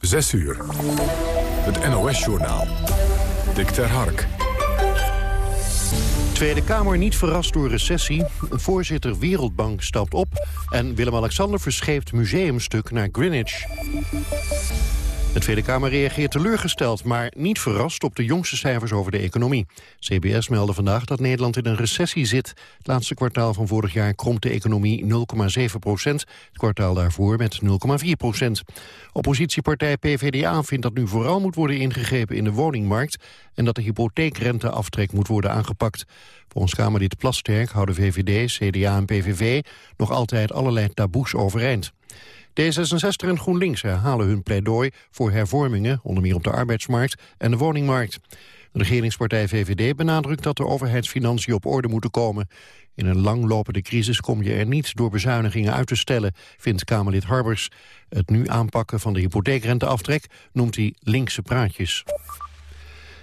6 uur. Het NOS-journaal. Dick ter Hark. Tweede Kamer niet verrast door recessie. Voorzitter Wereldbank stapt op. En Willem-Alexander verscheept museumstuk naar Greenwich. De Tweede Kamer reageert teleurgesteld, maar niet verrast op de jongste cijfers over de economie. CBS meldde vandaag dat Nederland in een recessie zit. Het laatste kwartaal van vorig jaar kromp de economie 0,7 procent. Het kwartaal daarvoor met 0,4 procent. Oppositiepartij PVDA vindt dat nu vooral moet worden ingegrepen in de woningmarkt... en dat de hypotheekrenteaftrek moet worden aangepakt. Volgens Kamerlid Plasterk houden VVD, CDA en PVV nog altijd allerlei taboes overeind. D66 en GroenLinks herhalen hun pleidooi voor hervormingen, onder meer op de arbeidsmarkt en de woningmarkt. De regeringspartij VVD benadrukt dat de overheidsfinanciën op orde moeten komen. In een langlopende crisis kom je er niet door bezuinigingen uit te stellen, vindt Kamerlid Harbers. Het nu aanpakken van de hypotheekrenteaftrek noemt hij linkse praatjes.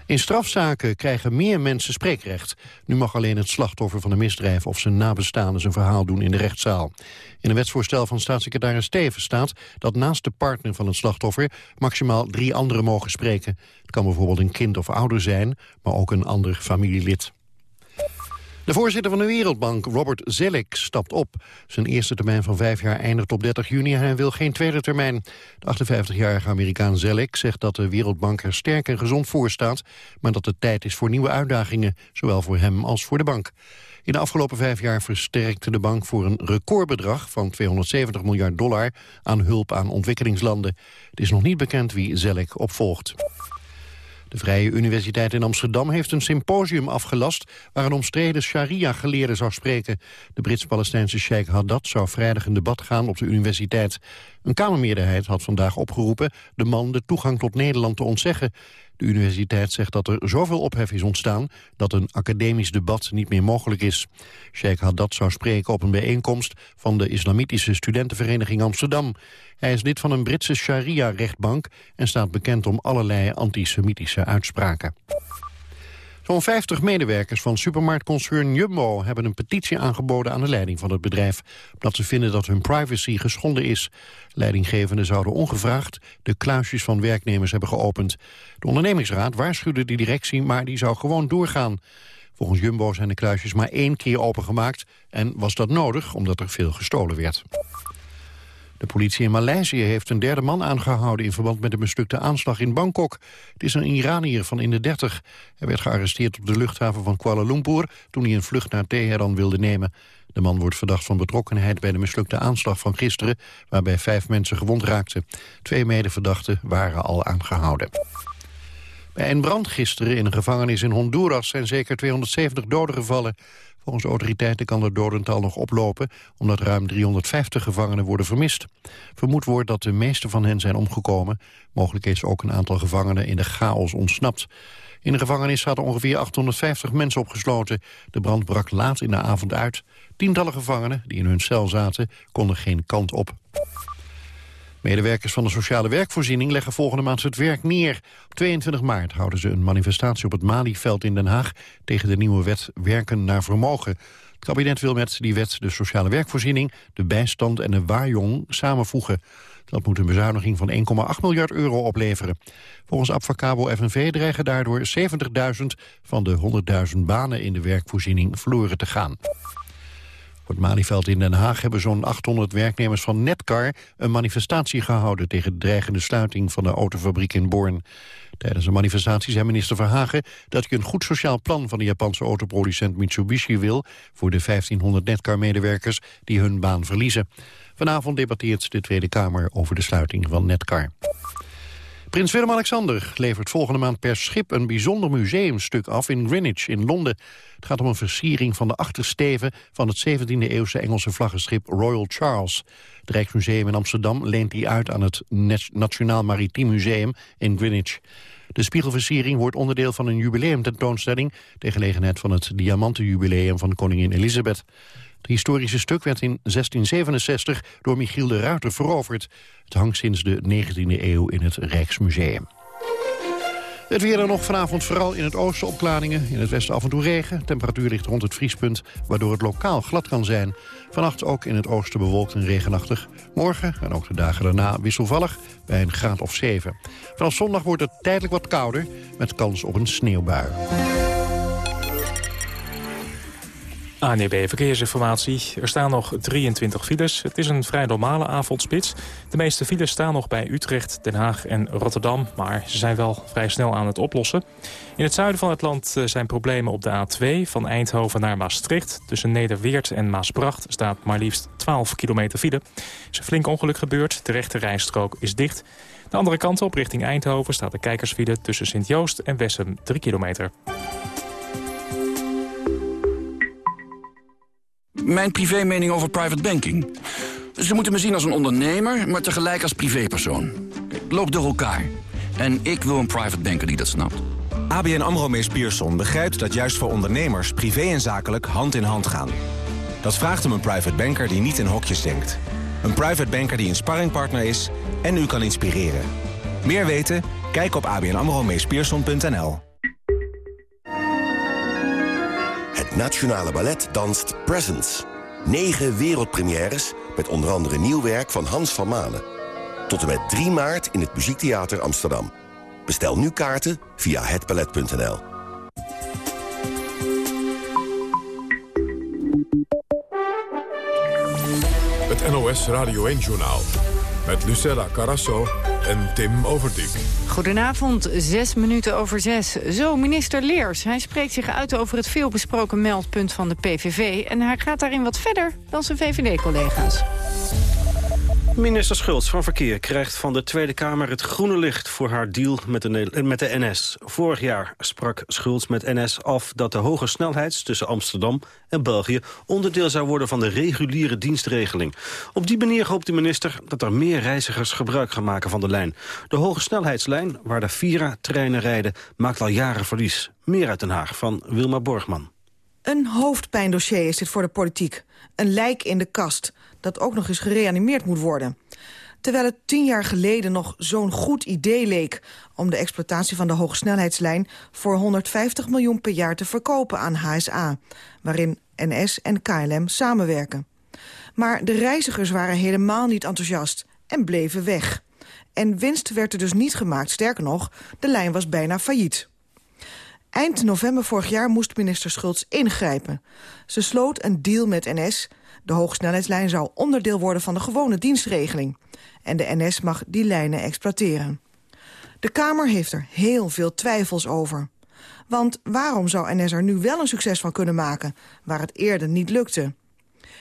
In strafzaken krijgen meer mensen spreekrecht. Nu mag alleen het slachtoffer van een misdrijf of zijn nabestaanden zijn verhaal doen in de rechtszaal. In een wetsvoorstel van staatssecretaris Steven staat dat naast de partner van het slachtoffer maximaal drie anderen mogen spreken. Het kan bijvoorbeeld een kind of ouder zijn, maar ook een ander familielid. De voorzitter van de Wereldbank, Robert Zellick, stapt op. Zijn eerste termijn van vijf jaar eindigt op 30 juni en hij wil geen tweede termijn. De 58-jarige Amerikaan Zellick zegt dat de Wereldbank er sterk en gezond voor staat... maar dat het tijd is voor nieuwe uitdagingen, zowel voor hem als voor de bank. In de afgelopen vijf jaar versterkte de bank voor een recordbedrag van 270 miljard dollar aan hulp aan ontwikkelingslanden. Het is nog niet bekend wie Zellick opvolgt. De Vrije Universiteit in Amsterdam heeft een symposium afgelast... waar een omstreden sharia-geleerde zou spreken. De Brits-Palestijnse sheikh Haddad zou vrijdag een debat gaan op de universiteit. Een Kamermeerderheid had vandaag opgeroepen... de man de toegang tot Nederland te ontzeggen. De universiteit zegt dat er zoveel ophef is ontstaan... dat een academisch debat niet meer mogelijk is. Sheikh Haddad zou spreken op een bijeenkomst... van de Islamitische Studentenvereniging Amsterdam. Hij is lid van een Britse sharia-rechtbank... en staat bekend om allerlei antisemitische uitspraken. Zo'n 50 medewerkers van supermarktconcern Jumbo hebben een petitie aangeboden aan de leiding van het bedrijf, omdat ze vinden dat hun privacy geschonden is. Leidinggevenden zouden ongevraagd de kluisjes van werknemers hebben geopend. De ondernemingsraad waarschuwde de directie, maar die zou gewoon doorgaan. Volgens Jumbo zijn de kluisjes maar één keer opengemaakt en was dat nodig omdat er veel gestolen werd. De politie in Maleisië heeft een derde man aangehouden... in verband met de mislukte aanslag in Bangkok. Het is een Iranier van in de 30. Hij werd gearresteerd op de luchthaven van Kuala Lumpur... toen hij een vlucht naar Teheran wilde nemen. De man wordt verdacht van betrokkenheid bij de mislukte aanslag van gisteren... waarbij vijf mensen gewond raakten. Twee medeverdachten waren al aangehouden. Bij een brand gisteren in een gevangenis in Honduras... zijn zeker 270 doden gevallen. Volgens autoriteiten kan het dodental nog oplopen... omdat ruim 350 gevangenen worden vermist. Vermoed wordt dat de meeste van hen zijn omgekomen. Mogelijk is ook een aantal gevangenen in de chaos ontsnapt. In de gevangenis zaten ongeveer 850 mensen opgesloten. De brand brak laat in de avond uit. Tientallen gevangenen die in hun cel zaten konden geen kant op. Medewerkers van de sociale werkvoorziening leggen volgende maand het werk neer. Op 22 maart houden ze een manifestatie op het Malieveld in Den Haag... tegen de nieuwe wet Werken naar Vermogen. Het kabinet wil met die wet de sociale werkvoorziening... de bijstand en de waaijong samenvoegen. Dat moet een bezuiniging van 1,8 miljard euro opleveren. Volgens Abfacabo FNV dreigen daardoor 70.000 van de 100.000 banen in de werkvoorziening verloren te gaan. Op het Malieveld in Den Haag hebben zo'n 800 werknemers van Netcar een manifestatie gehouden tegen de dreigende sluiting van de autofabriek in Born. Tijdens de manifestatie zei minister Verhagen dat hij een goed sociaal plan van de Japanse autoproducent Mitsubishi wil voor de 1500 Netcar-medewerkers die hun baan verliezen. Vanavond debatteert de Tweede Kamer over de sluiting van Netcar. Prins Willem-Alexander levert volgende maand per schip een bijzonder museumstuk af in Greenwich in Londen. Het gaat om een versiering van de achtersteven van het 17e-eeuwse Engelse vlaggenschip Royal Charles. Het Rijksmuseum in Amsterdam leent die uit aan het Nationaal Maritiem Museum in Greenwich. De spiegelversiering wordt onderdeel van een jubileumtentoonstelling... ter gelegenheid van het diamantenjubileum van koningin Elisabeth. Het historische stuk werd in 1667 door Michiel de Ruiter veroverd. Het hangt sinds de 19e eeuw in het Rijksmuseum. Het weer dan nog vanavond vooral in het oosten opklaringen. In het westen af en toe regen. Temperatuur ligt rond het vriespunt, waardoor het lokaal glad kan zijn. Vannacht ook in het oosten bewolkt en regenachtig. Morgen en ook de dagen daarna wisselvallig bij een graad of 7. Vanaf zondag wordt het tijdelijk wat kouder met kans op een sneeuwbui. ANEB Verkeersinformatie. Er staan nog 23 files. Het is een vrij normale avondspits. De meeste files staan nog bij Utrecht, Den Haag en Rotterdam... maar ze zijn wel vrij snel aan het oplossen. In het zuiden van het land eh, zijn problemen op de A2... van Eindhoven naar Maastricht. Tussen Nederweert en Maasbracht staat maar liefst 12 kilometer file. Er is een flink ongeluk gebeurd. De rechte rijstrook is dicht. De andere kant op, richting Eindhoven, staat de kijkersfile... tussen Sint-Joost en Wessem 3 kilometer. Mijn privé mening over private banking. Ze moeten me zien als een ondernemer, maar tegelijk als privépersoon. Loop door elkaar. En ik wil een private banker die dat snapt. ABN AMRO Mees Pierson begrijpt dat juist voor ondernemers... privé en zakelijk hand in hand gaan. Dat vraagt om een private banker die niet in hokjes denkt. Een private banker die een sparringpartner is en u kan inspireren. Meer weten? Kijk op abnamromeespierson.nl. Nationale Ballet danst Presents. Negen wereldpremières met onder andere nieuw werk van Hans van Manen. Tot en met 3 maart in het Muziektheater Amsterdam. Bestel nu kaarten via hetballet.nl. Het NOS Radio 1-journaal. Met Lucella Carasso en Tim Overdijk. Goedenavond, zes minuten over zes. Zo, minister Leers. Hij spreekt zich uit over het veelbesproken meldpunt van de PVV... en hij gaat daarin wat verder dan zijn VVD-collega's. Minister Schultz van Verkeer krijgt van de Tweede Kamer het groene licht voor haar deal met de, met de NS. Vorig jaar sprak Schultz met NS af dat de hoge snelheid tussen Amsterdam en België onderdeel zou worden van de reguliere dienstregeling. Op die manier hoopt de minister dat er meer reizigers gebruik gaan maken van de lijn. De hoge snelheidslijn, waar de Vira-treinen rijden, maakt al jaren verlies. Meer uit Den Haag van Wilma Borgman. Een hoofdpijndossier is dit voor de politiek. Een lijk in de kast dat ook nog eens gereanimeerd moet worden. Terwijl het tien jaar geleden nog zo'n goed idee leek... om de exploitatie van de hoogsnelheidslijn voor 150 miljoen per jaar te verkopen aan HSA... waarin NS en KLM samenwerken. Maar de reizigers waren helemaal niet enthousiast en bleven weg. En winst werd er dus niet gemaakt, sterker nog, de lijn was bijna failliet. Eind november vorig jaar moest minister Schultz ingrijpen. Ze sloot een deal met NS de hoogsnelheidslijn zou onderdeel worden van de gewone dienstregeling. En de NS mag die lijnen exploiteren. De Kamer heeft er heel veel twijfels over. Want waarom zou NS er nu wel een succes van kunnen maken... waar het eerder niet lukte?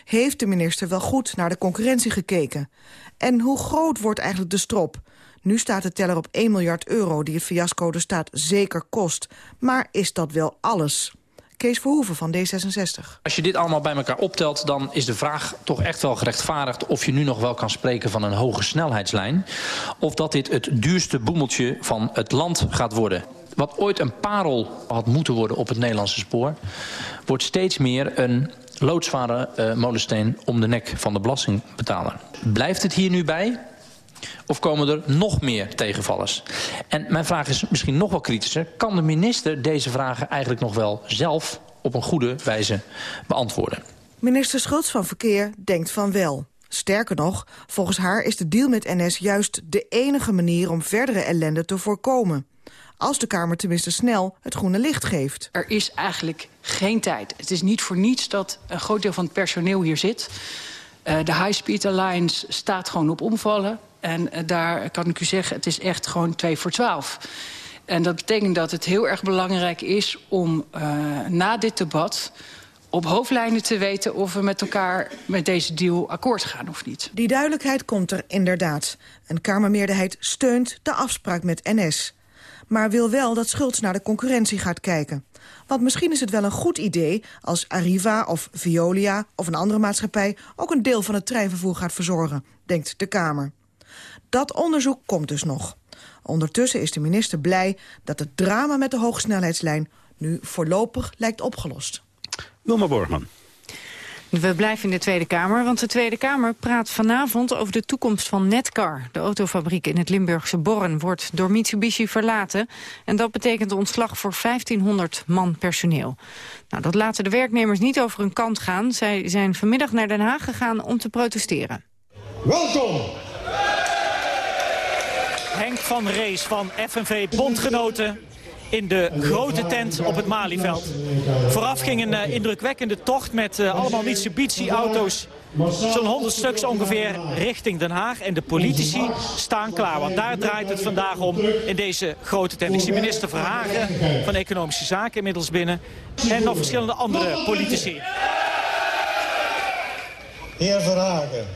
Heeft de minister wel goed naar de concurrentie gekeken? En hoe groot wordt eigenlijk de strop? Nu staat de teller op 1 miljard euro die het fiasco de staat zeker kost. Maar is dat wel alles? Kees Verhoeven van D66. Als je dit allemaal bij elkaar optelt, dan is de vraag toch echt wel gerechtvaardigd... of je nu nog wel kan spreken van een hoge snelheidslijn... of dat dit het duurste boemeltje van het land gaat worden. Wat ooit een parel had moeten worden op het Nederlandse spoor... wordt steeds meer een loodzware uh, molensteen om de nek van de belastingbetaler. Blijft het hier nu bij? Of komen er nog meer tegenvallers? En mijn vraag is misschien nog wel kritischer. Kan de minister deze vragen eigenlijk nog wel zelf op een goede wijze beantwoorden? Minister Schultz van Verkeer denkt van wel. Sterker nog, volgens haar is de deal met NS juist de enige manier om verdere ellende te voorkomen. Als de Kamer tenminste snel het groene licht geeft. Er is eigenlijk geen tijd. Het is niet voor niets dat een groot deel van het personeel hier zit. Uh, de High Speed Alliance staat gewoon op omvallen. En uh, daar kan ik u zeggen, het is echt gewoon 2 voor 12. En dat betekent dat het heel erg belangrijk is om uh, na dit debat op hoofdlijnen te weten of we met elkaar met deze deal akkoord gaan of niet. Die duidelijkheid komt er inderdaad. Een Kamermeerderheid steunt de afspraak met NS. Maar wil wel dat Schultz naar de concurrentie gaat kijken. Want misschien is het wel een goed idee als Arriva of Veolia of een andere maatschappij... ook een deel van het treinvervoer gaat verzorgen, denkt de Kamer. Dat onderzoek komt dus nog. Ondertussen is de minister blij dat het drama met de hoogsnelheidslijn... nu voorlopig lijkt opgelost. Wilma Borgman. We blijven in de Tweede Kamer, want de Tweede Kamer praat vanavond over de toekomst van Netcar. De autofabriek in het Limburgse Borren wordt door Mitsubishi verlaten. En dat betekent ontslag voor 1500 man personeel. Nou, dat laten de werknemers niet over hun kant gaan. Zij zijn vanmiddag naar Den Haag gegaan om te protesteren. Welkom Henk van Rees van FNV Bondgenoten in de grote tent op het Malieveld. Vooraf ging een uh, indrukwekkende tocht met uh, allemaal Mitsubishi-auto's. Zo'n 100 stuks ongeveer richting Den Haag. En de politici staan klaar, want daar draait het vandaag om in deze grote tent. Ik zie minister Verhagen van Economische Zaken inmiddels binnen. En nog verschillende andere politici. Heer Verhagen,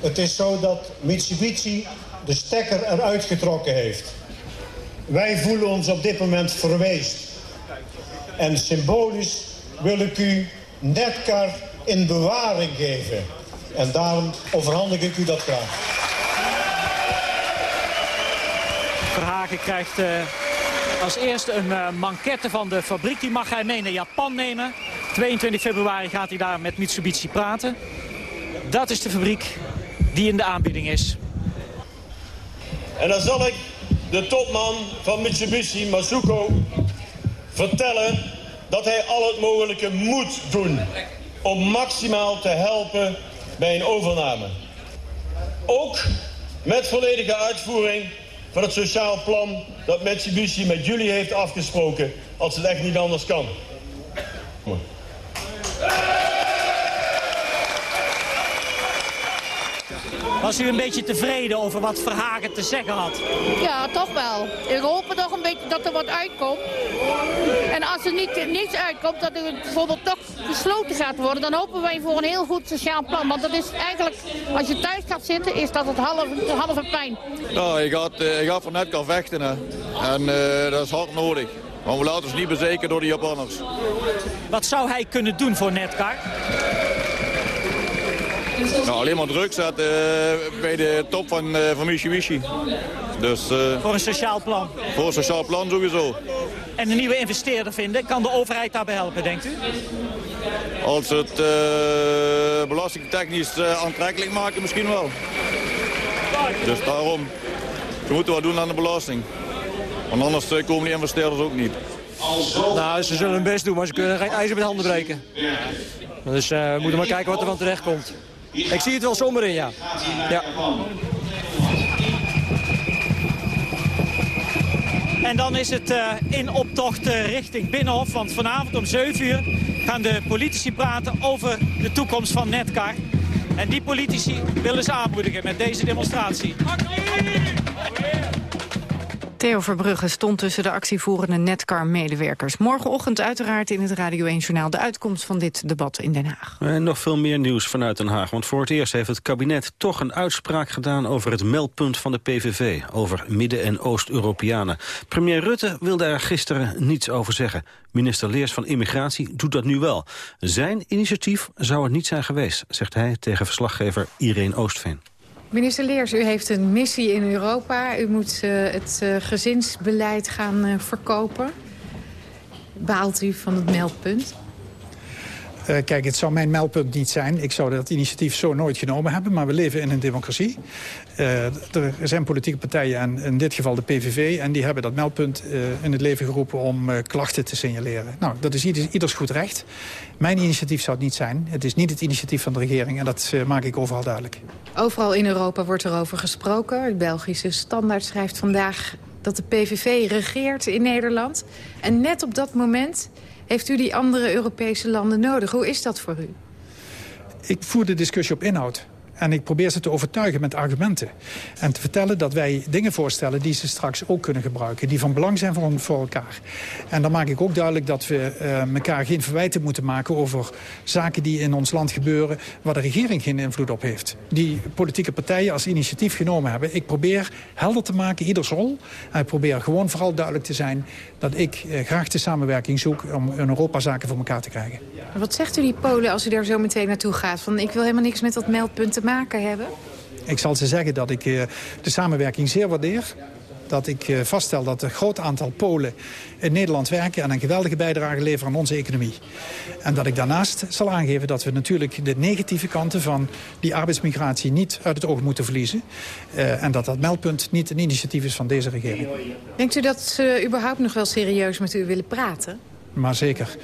het is zo dat Mitsubishi de stekker eruit getrokken heeft. Wij voelen ons op dit moment verweest. En symbolisch wil ik u Netcar in bewaring geven. En daarom overhandig ik u dat graag. Verhagen krijgt uh, als eerste een uh, manquette van de fabriek. Die mag hij mee naar Japan nemen. 22 februari gaat hij daar met Mitsubishi praten. Dat is de fabriek die in de aanbieding is. En dan zal ik de topman van Mitsubishi, Masuko, vertellen dat hij al het mogelijke moet doen om maximaal te helpen bij een overname. Ook met volledige uitvoering van het sociaal plan dat Mitsubishi met jullie heeft afgesproken als het echt niet anders kan. Was u een beetje tevreden over wat Verhagen te zeggen had? Ja, toch wel. Ik hoop toch een beetje dat er wat uitkomt. En als er niet, niets uitkomt, dat er bijvoorbeeld toch gesloten gaat worden... dan hopen wij voor een heel goed sociaal plan. Want dat is eigenlijk, als je thuis gaat zitten, is dat het halve, halve pijn. Nou, je gaat, je gaat voor net kan vechten. Hè. En uh, dat is hard nodig. Want we laten ons niet bezekeren door de Japanners. Wat zou hij kunnen doen voor Netcar? Nou, alleen maar druk zetten uh, bij de top van, uh, van Mitsubishi. Dus, uh, voor een sociaal plan? Voor een sociaal plan sowieso. En een nieuwe investeerder vinden, kan de overheid daarbij helpen, denkt u? Als het belastingtechnisch aantrekkelijk maken, misschien wel. Dus daarom, ze moeten wat doen aan de belasting. Want anders komen die investeerders ook niet. Nou, ze zullen hun best doen, maar ze kunnen geen ijzer met handen breken. Dus we moeten maar kijken wat er van terecht komt. Ik zie het wel somber in, ja. ja. En dan is het uh, in optocht uh, richting Binnenhof. Want vanavond om 7 uur gaan de politici praten over de toekomst van Netcar. En die politici willen ze aanmoedigen met deze demonstratie. Theo Verbrugge stond tussen de actievoerende Netcar-medewerkers. Morgenochtend uiteraard in het Radio 1-journaal de uitkomst van dit debat in Den Haag. En nog veel meer nieuws vanuit Den Haag. Want voor het eerst heeft het kabinet toch een uitspraak gedaan... over het meldpunt van de PVV, over Midden- en Oost-Europeanen. Premier Rutte wilde daar gisteren niets over zeggen. Minister Leers van Immigratie doet dat nu wel. Zijn initiatief zou het niet zijn geweest, zegt hij tegen verslaggever Irene Oostveen. Minister Leers, u heeft een missie in Europa. U moet uh, het uh, gezinsbeleid gaan uh, verkopen. Baalt u van het meldpunt? Uh, kijk, het zou mijn meldpunt niet zijn. Ik zou dat initiatief zo nooit genomen hebben. Maar we leven in een democratie. Uh, er zijn politieke partijen, en in dit geval de PVV... en die hebben dat meldpunt uh, in het leven geroepen om klachten te signaleren. Nou, dat is ieders, ieders goed recht. Mijn initiatief zou het niet zijn. Het is niet het initiatief van de regering. En dat maak ik overal duidelijk. Overal in Europa wordt erover gesproken. De Belgische Standaard schrijft vandaag dat de PVV regeert in Nederland. En net op dat moment heeft u die andere Europese landen nodig. Hoe is dat voor u? Ik voer de discussie op inhoud. En ik probeer ze te overtuigen met argumenten. En te vertellen dat wij dingen voorstellen die ze straks ook kunnen gebruiken. Die van belang zijn voor, elkaar. En dan maak ik ook duidelijk dat we uh, elkaar geen verwijten moeten maken... over zaken die in ons land gebeuren... waar de regering geen invloed op heeft. Die politieke partijen als initiatief genomen hebben. Ik probeer helder te maken, ieders rol. En ik probeer gewoon vooral duidelijk te zijn... dat ik uh, graag de samenwerking zoek om in Europa zaken voor elkaar te krijgen. Wat zegt u die Polen als u daar zo meteen naartoe gaat? Van ik wil helemaal niks met dat meldpunt te maken hebben? Ik zal ze zeggen dat ik uh, de samenwerking zeer waardeer. dat ik uh, vaststel dat een groot aantal Polen in Nederland werken... en een geweldige bijdrage leveren aan onze economie. En dat ik daarnaast zal aangeven dat we natuurlijk de negatieve kanten van die arbeidsmigratie niet uit het oog moeten verliezen. Uh, en dat dat meldpunt niet een initiatief is van deze regering. Denkt u dat ze überhaupt nog wel serieus met u willen praten? Maar zeker.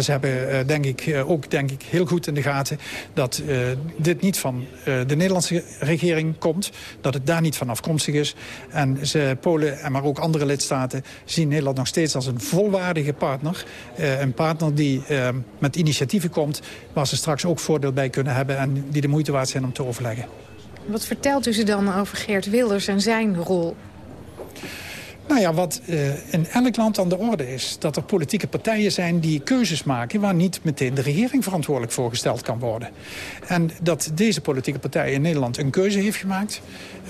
Ze hebben uh, denk ik, uh, ook denk ik, heel goed in de gaten... dat uh, dit niet van de Nederlandse regering komt. Dat het daar niet van afkomstig is. En ze, Polen, en maar ook andere lidstaten... zien Nederland nog steeds als een volwaardige partner. een partner die met initiatieven komt... waar ze straks ook voordeel bij kunnen hebben... en die de moeite waard zijn om te overleggen. Wat vertelt u ze dan over Geert Wilders en zijn rol? Nou ja, wat uh, in elk land aan de orde is... dat er politieke partijen zijn die keuzes maken... waar niet meteen de regering verantwoordelijk voor gesteld kan worden. En dat deze politieke partij in Nederland een keuze heeft gemaakt...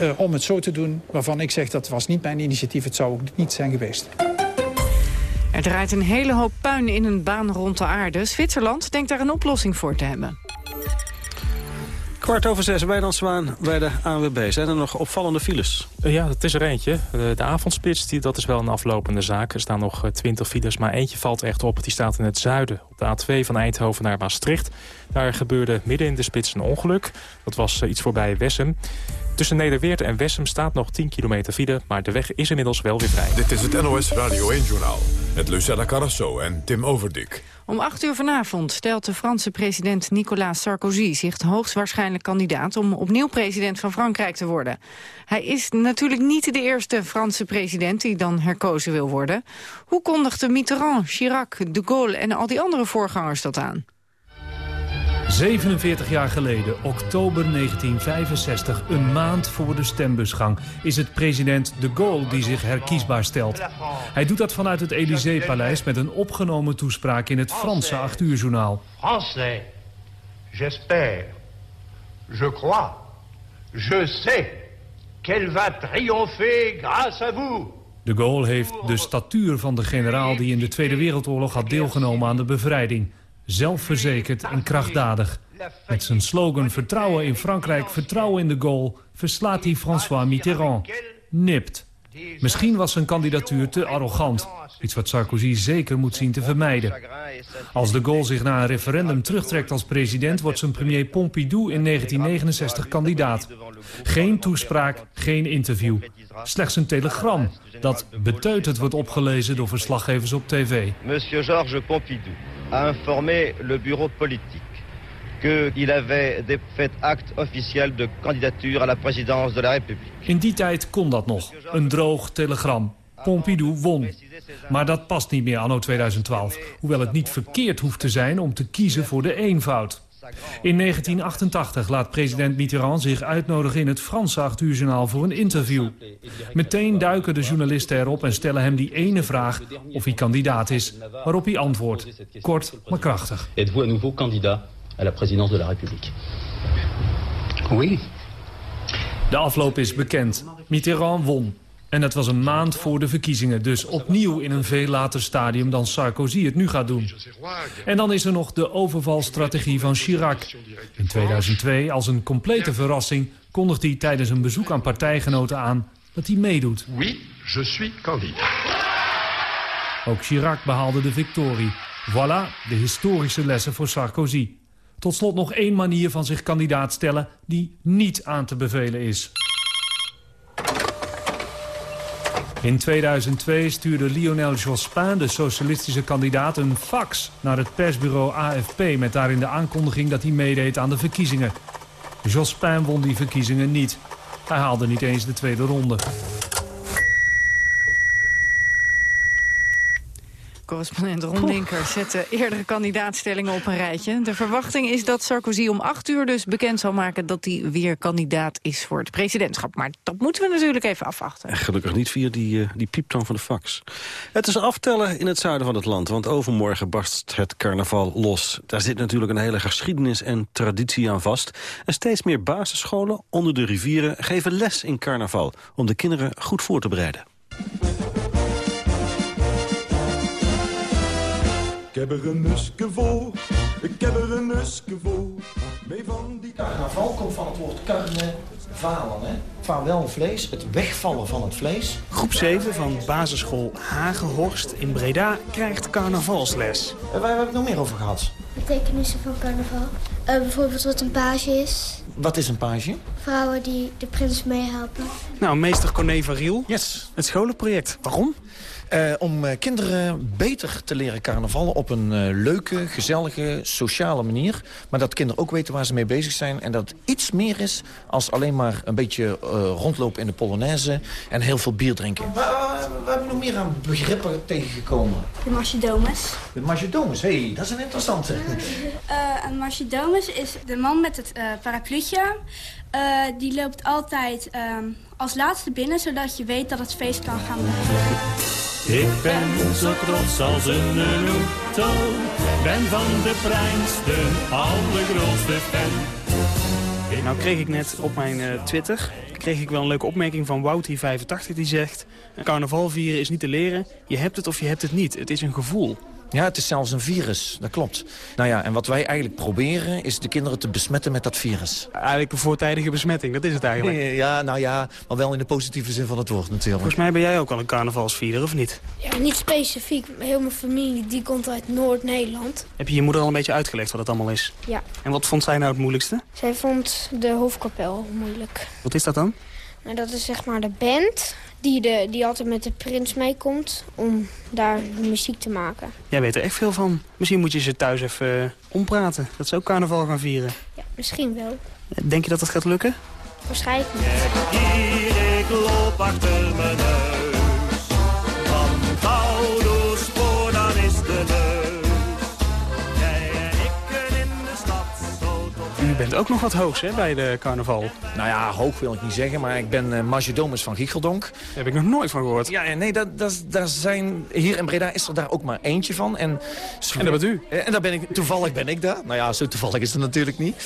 Uh, om het zo te doen waarvan ik zeg dat was niet mijn initiatief... het zou ook niet zijn geweest. Er draait een hele hoop puin in een baan rond de aarde. Zwitserland denkt daar een oplossing voor te hebben. Kwart over zes, Wijnand Zwaan bij de ANWB. Zijn er nog opvallende files? Uh, ja, dat is er eentje. De, de avondspits, die, dat is wel een aflopende zaak. Er staan nog twintig uh, files, maar eentje valt echt op. Die staat in het zuiden, op de A2 van Eindhoven naar Maastricht. Daar gebeurde midden in de spits een ongeluk. Dat was iets voorbij Wessem. Tussen Nederweert en Wessem staat nog 10 kilometer file... maar de weg is inmiddels wel weer vrij. Dit is het NOS Radio 1-journaal met Lucella Carrasso en Tim Overdik. Om 8 uur vanavond stelt de Franse president Nicolas Sarkozy zich hoogstwaarschijnlijk kandidaat om opnieuw president van Frankrijk te worden. Hij is natuurlijk niet de eerste Franse president die dan herkozen wil worden. Hoe kondigden Mitterrand, Chirac, de Gaulle en al die andere voorgangers dat aan? 47 jaar geleden, oktober 1965, een maand voor de stembusgang... is het president de Gaulle die zich herkiesbaar stelt. Hij doet dat vanuit het Élysée-paleis met een opgenomen toespraak in het Franse 8 uur journaal. Français, j'espère, je crois, je sais qu'elle va triompher grâce à vous. De Gaulle heeft de statuur van de generaal die in de Tweede Wereldoorlog had deelgenomen aan de bevrijding zelfverzekerd en krachtdadig. Met zijn slogan Vertrouwen in Frankrijk, vertrouwen in de goal... verslaat hij François Mitterrand. Nipt. Misschien was zijn kandidatuur te arrogant. Iets wat Sarkozy zeker moet zien te vermijden. Als de Gaulle zich na een referendum terugtrekt als president... wordt zijn premier Pompidou in 1969 kandidaat. Geen toespraak, geen interview. Slechts een telegram dat beteuterd wordt opgelezen door verslaggevers op tv. Monsieur Georges Pompidou a informé le bureau politique qu'il avait fait acte officiel de candidature à la présidence de la République. In die tijd kon dat nog. Een droog telegram. Pompidou won. Maar dat past niet meer anno 2012. Hoewel het niet verkeerd hoeft te zijn om te kiezen voor de eenvoud. In 1988 laat president Mitterrand zich uitnodigen in het Franse 8 uur journaal voor een interview. Meteen duiken de journalisten erop en stellen hem die ene vraag of hij kandidaat is. Waarop hij antwoordt, kort maar krachtig. Êtes-vous à nouveau candidat à la présidence de la République? Oui. De afloop is bekend. Mitterrand won. En het was een maand voor de verkiezingen, dus opnieuw in een veel later stadium dan Sarkozy het nu gaat doen. En dan is er nog de overvalstrategie van Chirac. In 2002, als een complete verrassing, kondigt hij tijdens een bezoek aan partijgenoten aan dat hij meedoet. Oui, je suis candidat. Ook Chirac behaalde de victorie. Voilà, de historische lessen voor Sarkozy. Tot slot nog één manier van zich kandidaat stellen die niet aan te bevelen is. In 2002 stuurde Lionel Jospin, de socialistische kandidaat, een fax naar het persbureau AFP... met daarin de aankondiging dat hij meedeed aan de verkiezingen. Jospin won die verkiezingen niet. Hij haalde niet eens de tweede ronde. Correspondent Ron Linker zette eerdere kandidaatstellingen op een rijtje. De verwachting is dat Sarkozy om acht uur dus bekend zal maken... dat hij weer kandidaat is voor het presidentschap. Maar dat moeten we natuurlijk even afwachten. Gelukkig niet via die, uh, die pieptoon van de fax. Het is aftellen in het zuiden van het land, want overmorgen barst het carnaval los. Daar zit natuurlijk een hele geschiedenis en traditie aan vast. En steeds meer basisscholen onder de rivieren geven les in carnaval... om de kinderen goed voor te bereiden. Heb er een voor, ik heb er een musje voor. Mee van die... Carnaval komt van het woord carnevalen, hè? vaarwelvlees, het wegvallen van het vlees. Groep 7 van basisschool Hagenhorst in Breda krijgt carnavalsles. Uh, waar hebben we het nog meer over gehad? Betekenissen van carnaval. Uh, bijvoorbeeld wat een page is. Wat is een page? Vrouwen die de prins meehelpen. Nou, meester Corné van Riel. Yes. Het scholenproject. Waarom? Uh, om uh, kinderen beter te leren carnavallen op een uh, leuke, gezellige, sociale manier. Maar dat kinderen ook weten waar ze mee bezig zijn. En dat het iets meer is als alleen maar een beetje rondlopen in de Polonaise... en heel veel bier drinken. Waar, waar, waar hebben we nog meer aan begrippen tegengekomen? De Marchidomus. De Marchidomus, hé, hey, dat is een interessante. een Marchidomus is de man met het parapluutje. die loopt altijd als laatste binnen, zodat je weet dat het feest kan gaan beginnen. Ik ben zo trots als een auto. Ben van de prins de allergrootste fan. Nou kreeg ik net op mijn uh, Twitter kreeg ik wel een leuke opmerking van Wouty85 die zegt... carnaval vieren is niet te leren, je hebt het of je hebt het niet. Het is een gevoel. Ja, het is zelfs een virus, dat klopt. Nou ja, en wat wij eigenlijk proberen is de kinderen te besmetten met dat virus. Eigenlijk een voortijdige besmetting, dat is het eigenlijk. Ja, nou ja, maar wel in de positieve zin van het woord natuurlijk. Volgens mij ben jij ook al een carnavalsvierder, of niet? Ja, niet specifiek. Heel mijn familie die komt uit Noord-Nederland. Heb je je moeder al een beetje uitgelegd wat het allemaal is? Ja. En wat vond zij nou het moeilijkste? Zij vond de hoofdkapel moeilijk. Wat is dat dan? Nou, dat is zeg maar de band die, de, die altijd met de prins meekomt om daar muziek te maken. Jij weet er echt veel van. Misschien moet je ze thuis even uh, ompraten. Dat ze ook carnaval gaan vieren. Ja, misschien wel. Denk je dat dat gaat lukken? Waarschijnlijk niet. Hier, ik loop achter mijn bent ook nog wat hoogs hè, bij de carnaval. Nou ja, hoog wil ik niet zeggen, maar ik ben uh, van Gicheldonk. Daar heb ik nog nooit van gehoord. Ja, nee, dat, dat, daar zijn, hier in Breda is er daar ook maar eentje van. En, en dat bent u? En daar ben ik, toevallig ben ik daar. Nou ja, zo toevallig is het natuurlijk niet.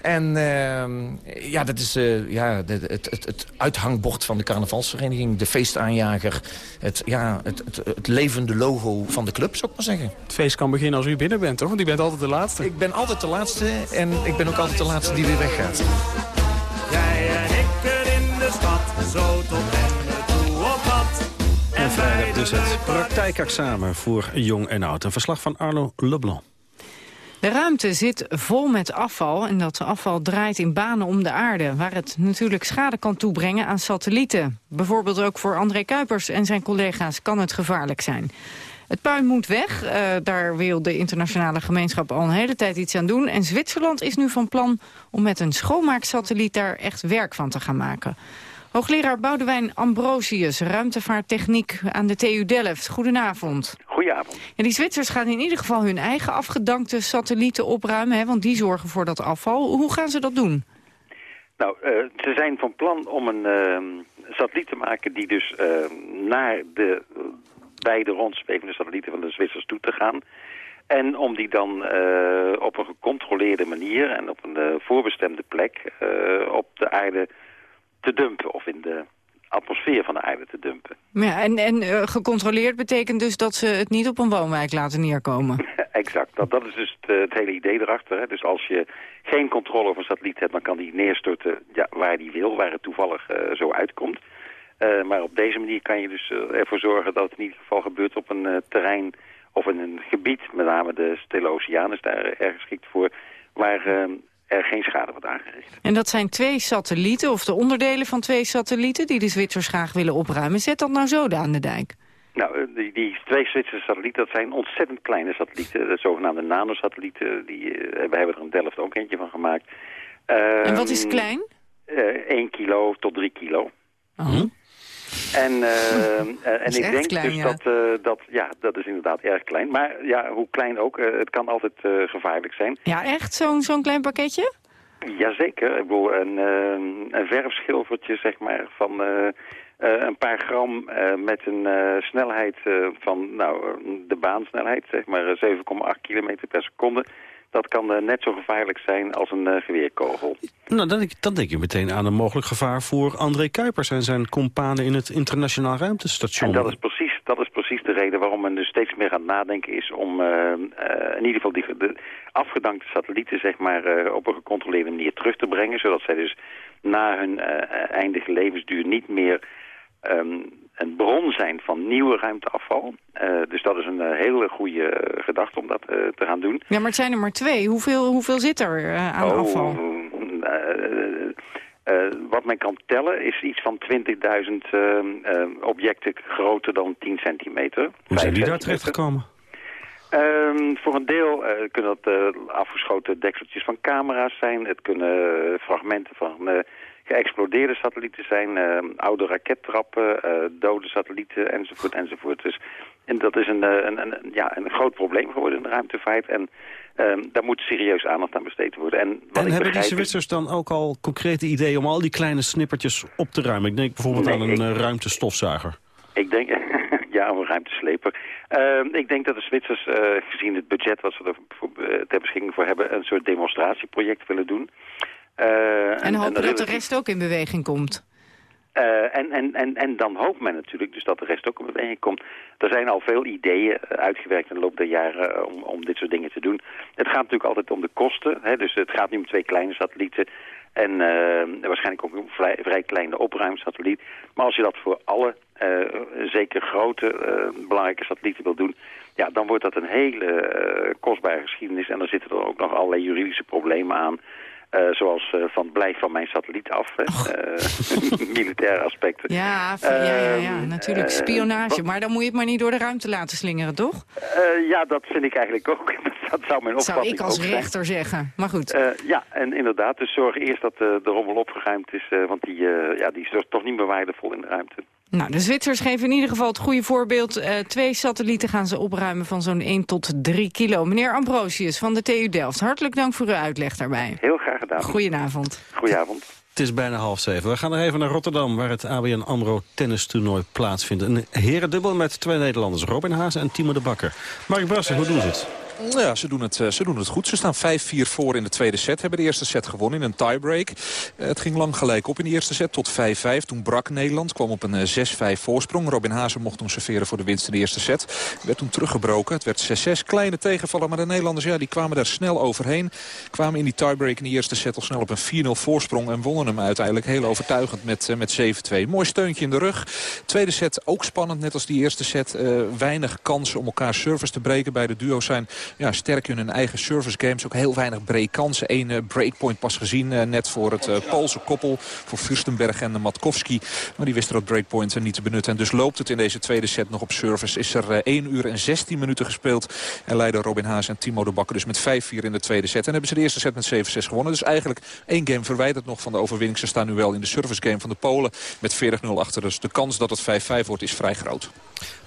En uh, ja, dat is uh, ja, het, het, het, het, uithangbord van de carnavalsvereniging. De feestaanjager. Het, ja, het, het, het levende logo van de club, zou ik maar zeggen. Het feest kan beginnen als u binnen bent, toch? Want u bent altijd de laatste. Ik ben altijd de laatste en ik ben ook altijd de laatste die weer weggaat. Jij en ik in de stad, zo tot en toe op pad. En vrijdag dus het praktijkexamen voor jong en oud. Een verslag van Arno Leblanc. De ruimte zit vol met afval en dat afval draait in banen om de aarde... waar het natuurlijk schade kan toebrengen aan satellieten. Bijvoorbeeld ook voor André Kuipers en zijn collega's kan het gevaarlijk zijn. Het puin moet weg. Uh, daar wil de internationale gemeenschap al een hele tijd iets aan doen. En Zwitserland is nu van plan om met een schoonmaaksatelliet daar echt werk van te gaan maken. Hoogleraar Boudewijn Ambrosius, ruimtevaarttechniek aan de TU Delft. Goedenavond. Goedenavond. En die Zwitsers gaan in ieder geval hun eigen afgedankte satellieten opruimen, hè, want die zorgen voor dat afval. Hoe gaan ze dat doen? Nou, uh, ze zijn van plan om een uh, satelliet te maken die dus uh, naar de beide rondzwevende satellieten van de Zwitsers toe te gaan. En om die dan uh, op een gecontroleerde manier en op een uh, voorbestemde plek uh, op de aarde te dumpen. Of in de atmosfeer van de aarde te dumpen. Ja, en en gecontroleerd betekent dus dat ze het niet op een woonwijk laten neerkomen? exact. Dat, dat is dus het, het hele idee erachter. Hè. Dus als je geen controle over een satelliet hebt, dan kan die neerstorten ja, waar die wil, waar het toevallig zo uitkomt. Uh, maar op deze manier kan je dus uh, ervoor zorgen dat het in ieder geval gebeurt op een uh, terrein of in een gebied, met name de Stille Oceaan is daar erg geschikt voor, waar er geen schade wordt aangericht. En dat zijn twee satellieten, of de onderdelen van twee satellieten, die de Zwitsers graag willen opruimen. Zet dat nou zo aan de dijk? Nou, die, die twee Zwitserse satellieten, dat zijn ontzettend kleine satellieten. De zogenaamde nanosatellieten, die, we hebben er in Delft ook eentje van gemaakt. en wat is klein? 1 kilo tot 3 kilo. Oh. En, uh, en ik denk klein, dus ja. dat, uh, dat, ja, dat is inderdaad erg klein. Maar ja, hoe klein ook, uh, het kan altijd gevaarlijk zijn. Ja, echt? Zo'n zo'n klein pakketje? Jazeker. Ik bedoel, een, een verfschilfertje, zeg maar, van een paar gram met een snelheid van, nou, de baansnelheid, zeg maar 7,8 kilometer per seconde. Dat kan uh, net zo gevaarlijk zijn als een uh, geweerkogel. Nou, dan denk, dan denk je meteen aan een mogelijk gevaar voor André Kuipers... en zijn companen in het internationaal ruimtestation. En dat is precies, dat is precies de reden waarom men dus steeds meer aan het nadenken is... om uh, in ieder geval die, de afgedankte satellieten zeg maar, op een gecontroleerde manier terug te brengen... zodat zij dus na hun eh, eindige levensduur niet meer ehm, een bron zijn van nieuwe ruimteafval. Eh, dus dat is een eh, hele goede gedachte om dat eh, te gaan doen. Ja, maar het zijn er maar twee. Hoeveel, hoeveel zit er eh, aan Oh, afval? wat men kan tellen is iets van 20.000 ehm, ehm, objecten groter dan 10 centimeter. Hoe zijn die daar Vijf terecht centimeter. gekomen? Ehm, voor een deel eh, kunnen dat eh, afgeschoten dekseltjes van camera's zijn. Het kunnen fragmenten van eh, geëxplodeerde satellieten zijn. ehm, oude rakettrappen, eh, dode satellieten enzovoort enzovoort. Dus, en dat is een, eh, een, een, ja, een groot probleem geworden in de ruimtevaart. En ehm, daar moet serieus aandacht aan besteed worden. En, wat En ik hebben die begrijp Zwitsers dan ook al concrete ideeën om al die kleine snippertjes op te ruimen? Ik denk bijvoorbeeld Nee, aan een ik- eh, ruimtestofzuiger. Ik denk, ja, een ruimtesleper. Ehm, ik denk dat de Zwitsers, eh, gezien het budget wat ze er voor, eh, ter beschikking voor hebben, een soort demonstratieproject willen doen. Eh, En hopen dat de rest ook in beweging komt. eh, en, en, en, en dan hoopt men natuurlijk dus dat de rest ook in beweging komt. Er zijn al veel ideeën eh, uitgewerkt in de loop der jaren om, om dit soort dingen te doen. Het gaat natuurlijk altijd om de kosten. Hè? Dus het gaat nu om twee kleine satellieten. En waarschijnlijk ook een vrij, vrij kleine opruimsatelliet. Maar als je dat voor alle, zeker grote, belangrijke satellieten wil doen... ja, dan wordt dat een hele kostbare geschiedenis. En dan zitten er ook nog allerlei juridische problemen aan... Eh, zoals eh, van blijf van mijn satelliet af, hè. Eh, militaire aspecten. Ja, ja, ja, ja, Ehm, natuurlijk. Spionage. Maar dan moet je het maar niet door de ruimte laten slingeren, toch? Ja, dat vind ik eigenlijk ook. dat zou mijn Dat zou opvatting ik als rechter zeggen. Maar goed. Ja, en inderdaad, dus zorg eerst dat de rommel opgeruimd is, want die, ja, die is toch- toch niet meer waardevol in de ruimte. Nou, de Zwitsers geven in ieder geval het goede voorbeeld. Eh, twee satellieten gaan ze opruimen van zo'n 1 tot 3 kilo. Meneer Ambrosius van de TU Delft, hartelijk dank voor uw uitleg daarbij. Heel graag gedaan. Goedenavond. Goedenavond. Het is bijna half zeven. We gaan er even naar Rotterdam, waar het ABN AMRO tennistoernooi plaatsvindt. Een herendubbel met twee Nederlanders, Robin Haase en Timo de Bakker. Mark Brasser, hoe doen ze het? Ja, ze doen, het, eh, ze doen het goed. Ze staan 5-4 voor in de tweede set. Hebben de eerste set gewonnen in een tiebreak. Eh, het ging lang gelijk op in de eerste set tot 5-5. Toen brak Nederland, kwam op een eh, 6-5 voorsprong. Robin Hazen mocht toen serveren voor de winst in de eerste set. Werd toen teruggebroken. Het werd 6-6. Kleine tegenvallen, maar de Nederlanders ja, die kwamen daar snel overheen. Kwamen in die tiebreak in de eerste set al snel op een 4-0 voorsprong. En wonnen hem uiteindelijk heel overtuigend met, eh, met 7-2. Mooi steuntje in de rug. Tweede set ook spannend, net als die eerste set. Eh, weinig kansen om elkaar service te breken. Bij de duo's zijn ja, sterk in hun eigen service games. Ook heel weinig breakkansen. Eén eh, breakpoint pas gezien eh, net voor het eh, Poolse koppel. Voor Fürstenberg en Matkowski. Maar die wisten dat breakpoint niet te benutten. En dus loopt het in deze tweede set nog op service. Is er eh, 1 uur en 16 minuten gespeeld. En leiden Robin Haas en Timo de Bakker dus met 5-4 in de tweede set. En hebben ze de eerste set met 7-6 gewonnen. Dus eigenlijk één game verwijderd nog van de overwinning. Ze staan nu wel in de service game van de Polen met 40-0 achter. Dus de kans dat het 5-5 wordt is vrij groot.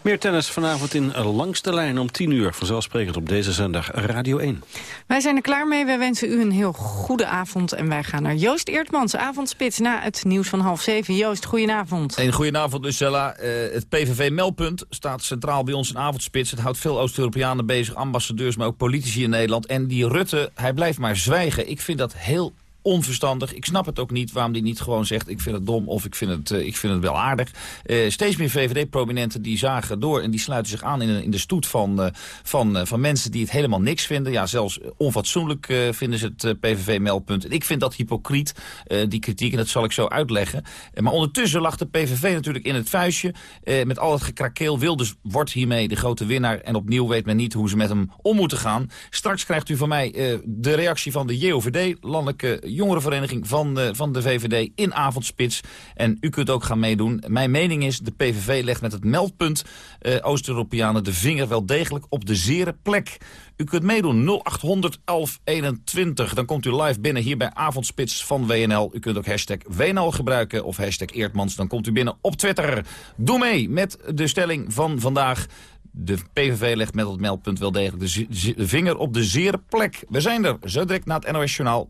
Meer tennis vanavond in Langs de Lijn om 10 uur. Vanzelfsprekend op deze zender Radio 1. Wij zijn er klaar mee. Wij wensen u een heel goede avond. En wij gaan naar Joost Eertmans, avondspits, na het nieuws van half zeven. Joost, goedenavond. Een goedenavond, Lucella. Eh, het PVV-meldpunt staat centraal bij ons in avondspits. Het houdt veel Oost-Europeanen bezig, ambassadeurs, maar ook politici in Nederland. En die Rutte, hij blijft maar zwijgen. Ik vind dat heel onverstandig. Ik snap het ook niet waarom die niet gewoon zegt... ik vind het dom of ik vind het, eh, ik vind het wel aardig. Eh, steeds meer VVD-prominenten die zagen door... en die sluiten zich aan in, in de stoet van, eh, van, van mensen die het helemaal niks vinden. Ja, zelfs onfatsoenlijk vinden ze het PVV-meldpunt. Ik vind dat hypocriet, die kritiek, en dat zal ik zo uitleggen. Maar ondertussen lag de PVV natuurlijk in het vuistje... met al het gekrakeel. Wilders wordt hiermee de grote winnaar... en opnieuw weet men niet hoe ze met hem om moeten gaan. Straks krijgt u van mij de reactie van de JOVD... Landelijke Jongerenvereniging van, de van de VVD in avondspits. En u kunt ook gaan meedoen. Mijn mening is, de PVV legt met het meldpunt... eh, Oost-Europeanen de vinger wel degelijk op de zere plek. U kunt meedoen 0800 1121. Dan komt u live binnen hier bij Avondspits van WNL. U kunt ook hashtag WNL gebruiken of hashtag Eertmans. Dan komt u binnen op Twitter. Doe mee met de stelling van vandaag. De PVV legt met het meldpunt wel degelijk de, de vinger op de zere plek. We zijn er zo direct na het NOS Journaal.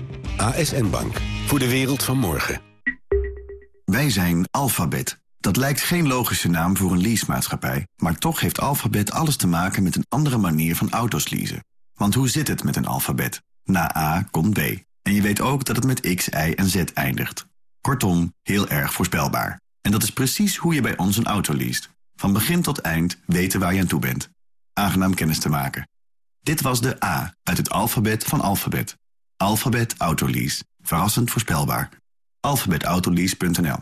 ASN Bank, voor de wereld van morgen. Wij zijn Alphabet. Dat lijkt geen logische naam voor een leasemaatschappij... maar toch heeft Alphabet alles te maken met een andere manier van auto's leasen. Want hoe zit het met een alfabet? Na A komt B. En je weet ook dat het met X, Y en Z eindigt. Kortom, heel erg voorspelbaar. En dat is precies hoe je bij ons een auto leest. Van begin tot eind weten waar je aan toe bent. Aangenaam kennis te maken. Dit was de A uit het alfabet van alfabet. Alphabet Autolease. Verrassend voorspelbaar. alphabetautolease.nl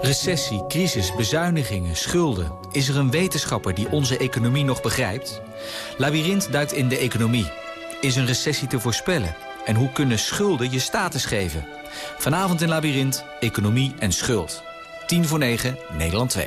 Recessie, crisis, bezuinigingen, schulden. Is er een wetenschapper die onze economie nog begrijpt? Labyrinth duikt in de economie. Is een recessie te voorspellen? En hoe kunnen schulden je status geven? Vanavond in Labyrinth, economie en schuld. 10 voor 9, Nederland 2.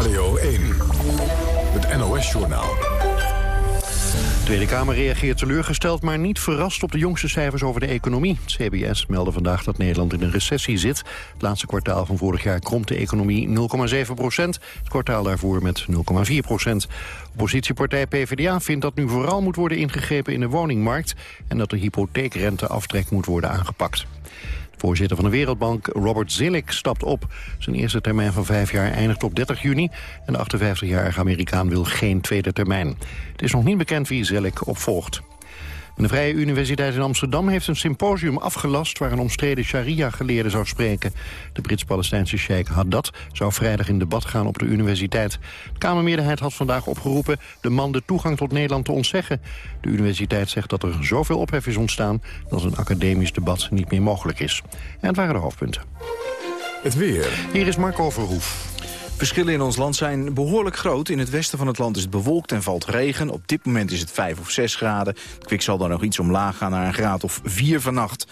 Radio 1, het NOS-journaal. De Tweede Kamer reageert teleurgesteld, maar niet verrast op de jongste cijfers over de economie. CBS meldde vandaag dat Nederland in een recessie zit. Het laatste kwartaal van vorig jaar kromp de economie 0,7 procent. Het kwartaal daarvoor met 0,4 procent. Oppositiepartij PvdA vindt dat nu vooral moet worden ingegrepen in de woningmarkt... en dat de hypotheekrenteaftrek moet worden aangepakt. Voorzitter van de Wereldbank, Robert Zillik, stapt op. Zijn eerste termijn van vijf jaar eindigt op 30 juni... en de 58-jarige Amerikaan wil geen tweede termijn. Het is nog niet bekend wie Zillik opvolgt. En de Vrije Universiteit in Amsterdam heeft een symposium afgelast... waar een omstreden sharia-geleerde zou spreken. De Brits-Palestijnse sheikh Haddad zou vrijdag in debat gaan op de universiteit. De Kamermeerderheid had vandaag opgeroepen de man de toegang tot Nederland te ontzeggen. De universiteit zegt dat er zoveel ophef is ontstaan... dat een academisch debat niet meer mogelijk is. En het waren de hoofdpunten. Het weer. Hier is Marco Verhoef. Verschillen in ons land zijn behoorlijk groot. In het westen van het land is het bewolkt en valt regen. Op dit moment is het 5 of 6 graden. Het kwik zal dan nog iets omlaag gaan naar een graad of 4 vannacht.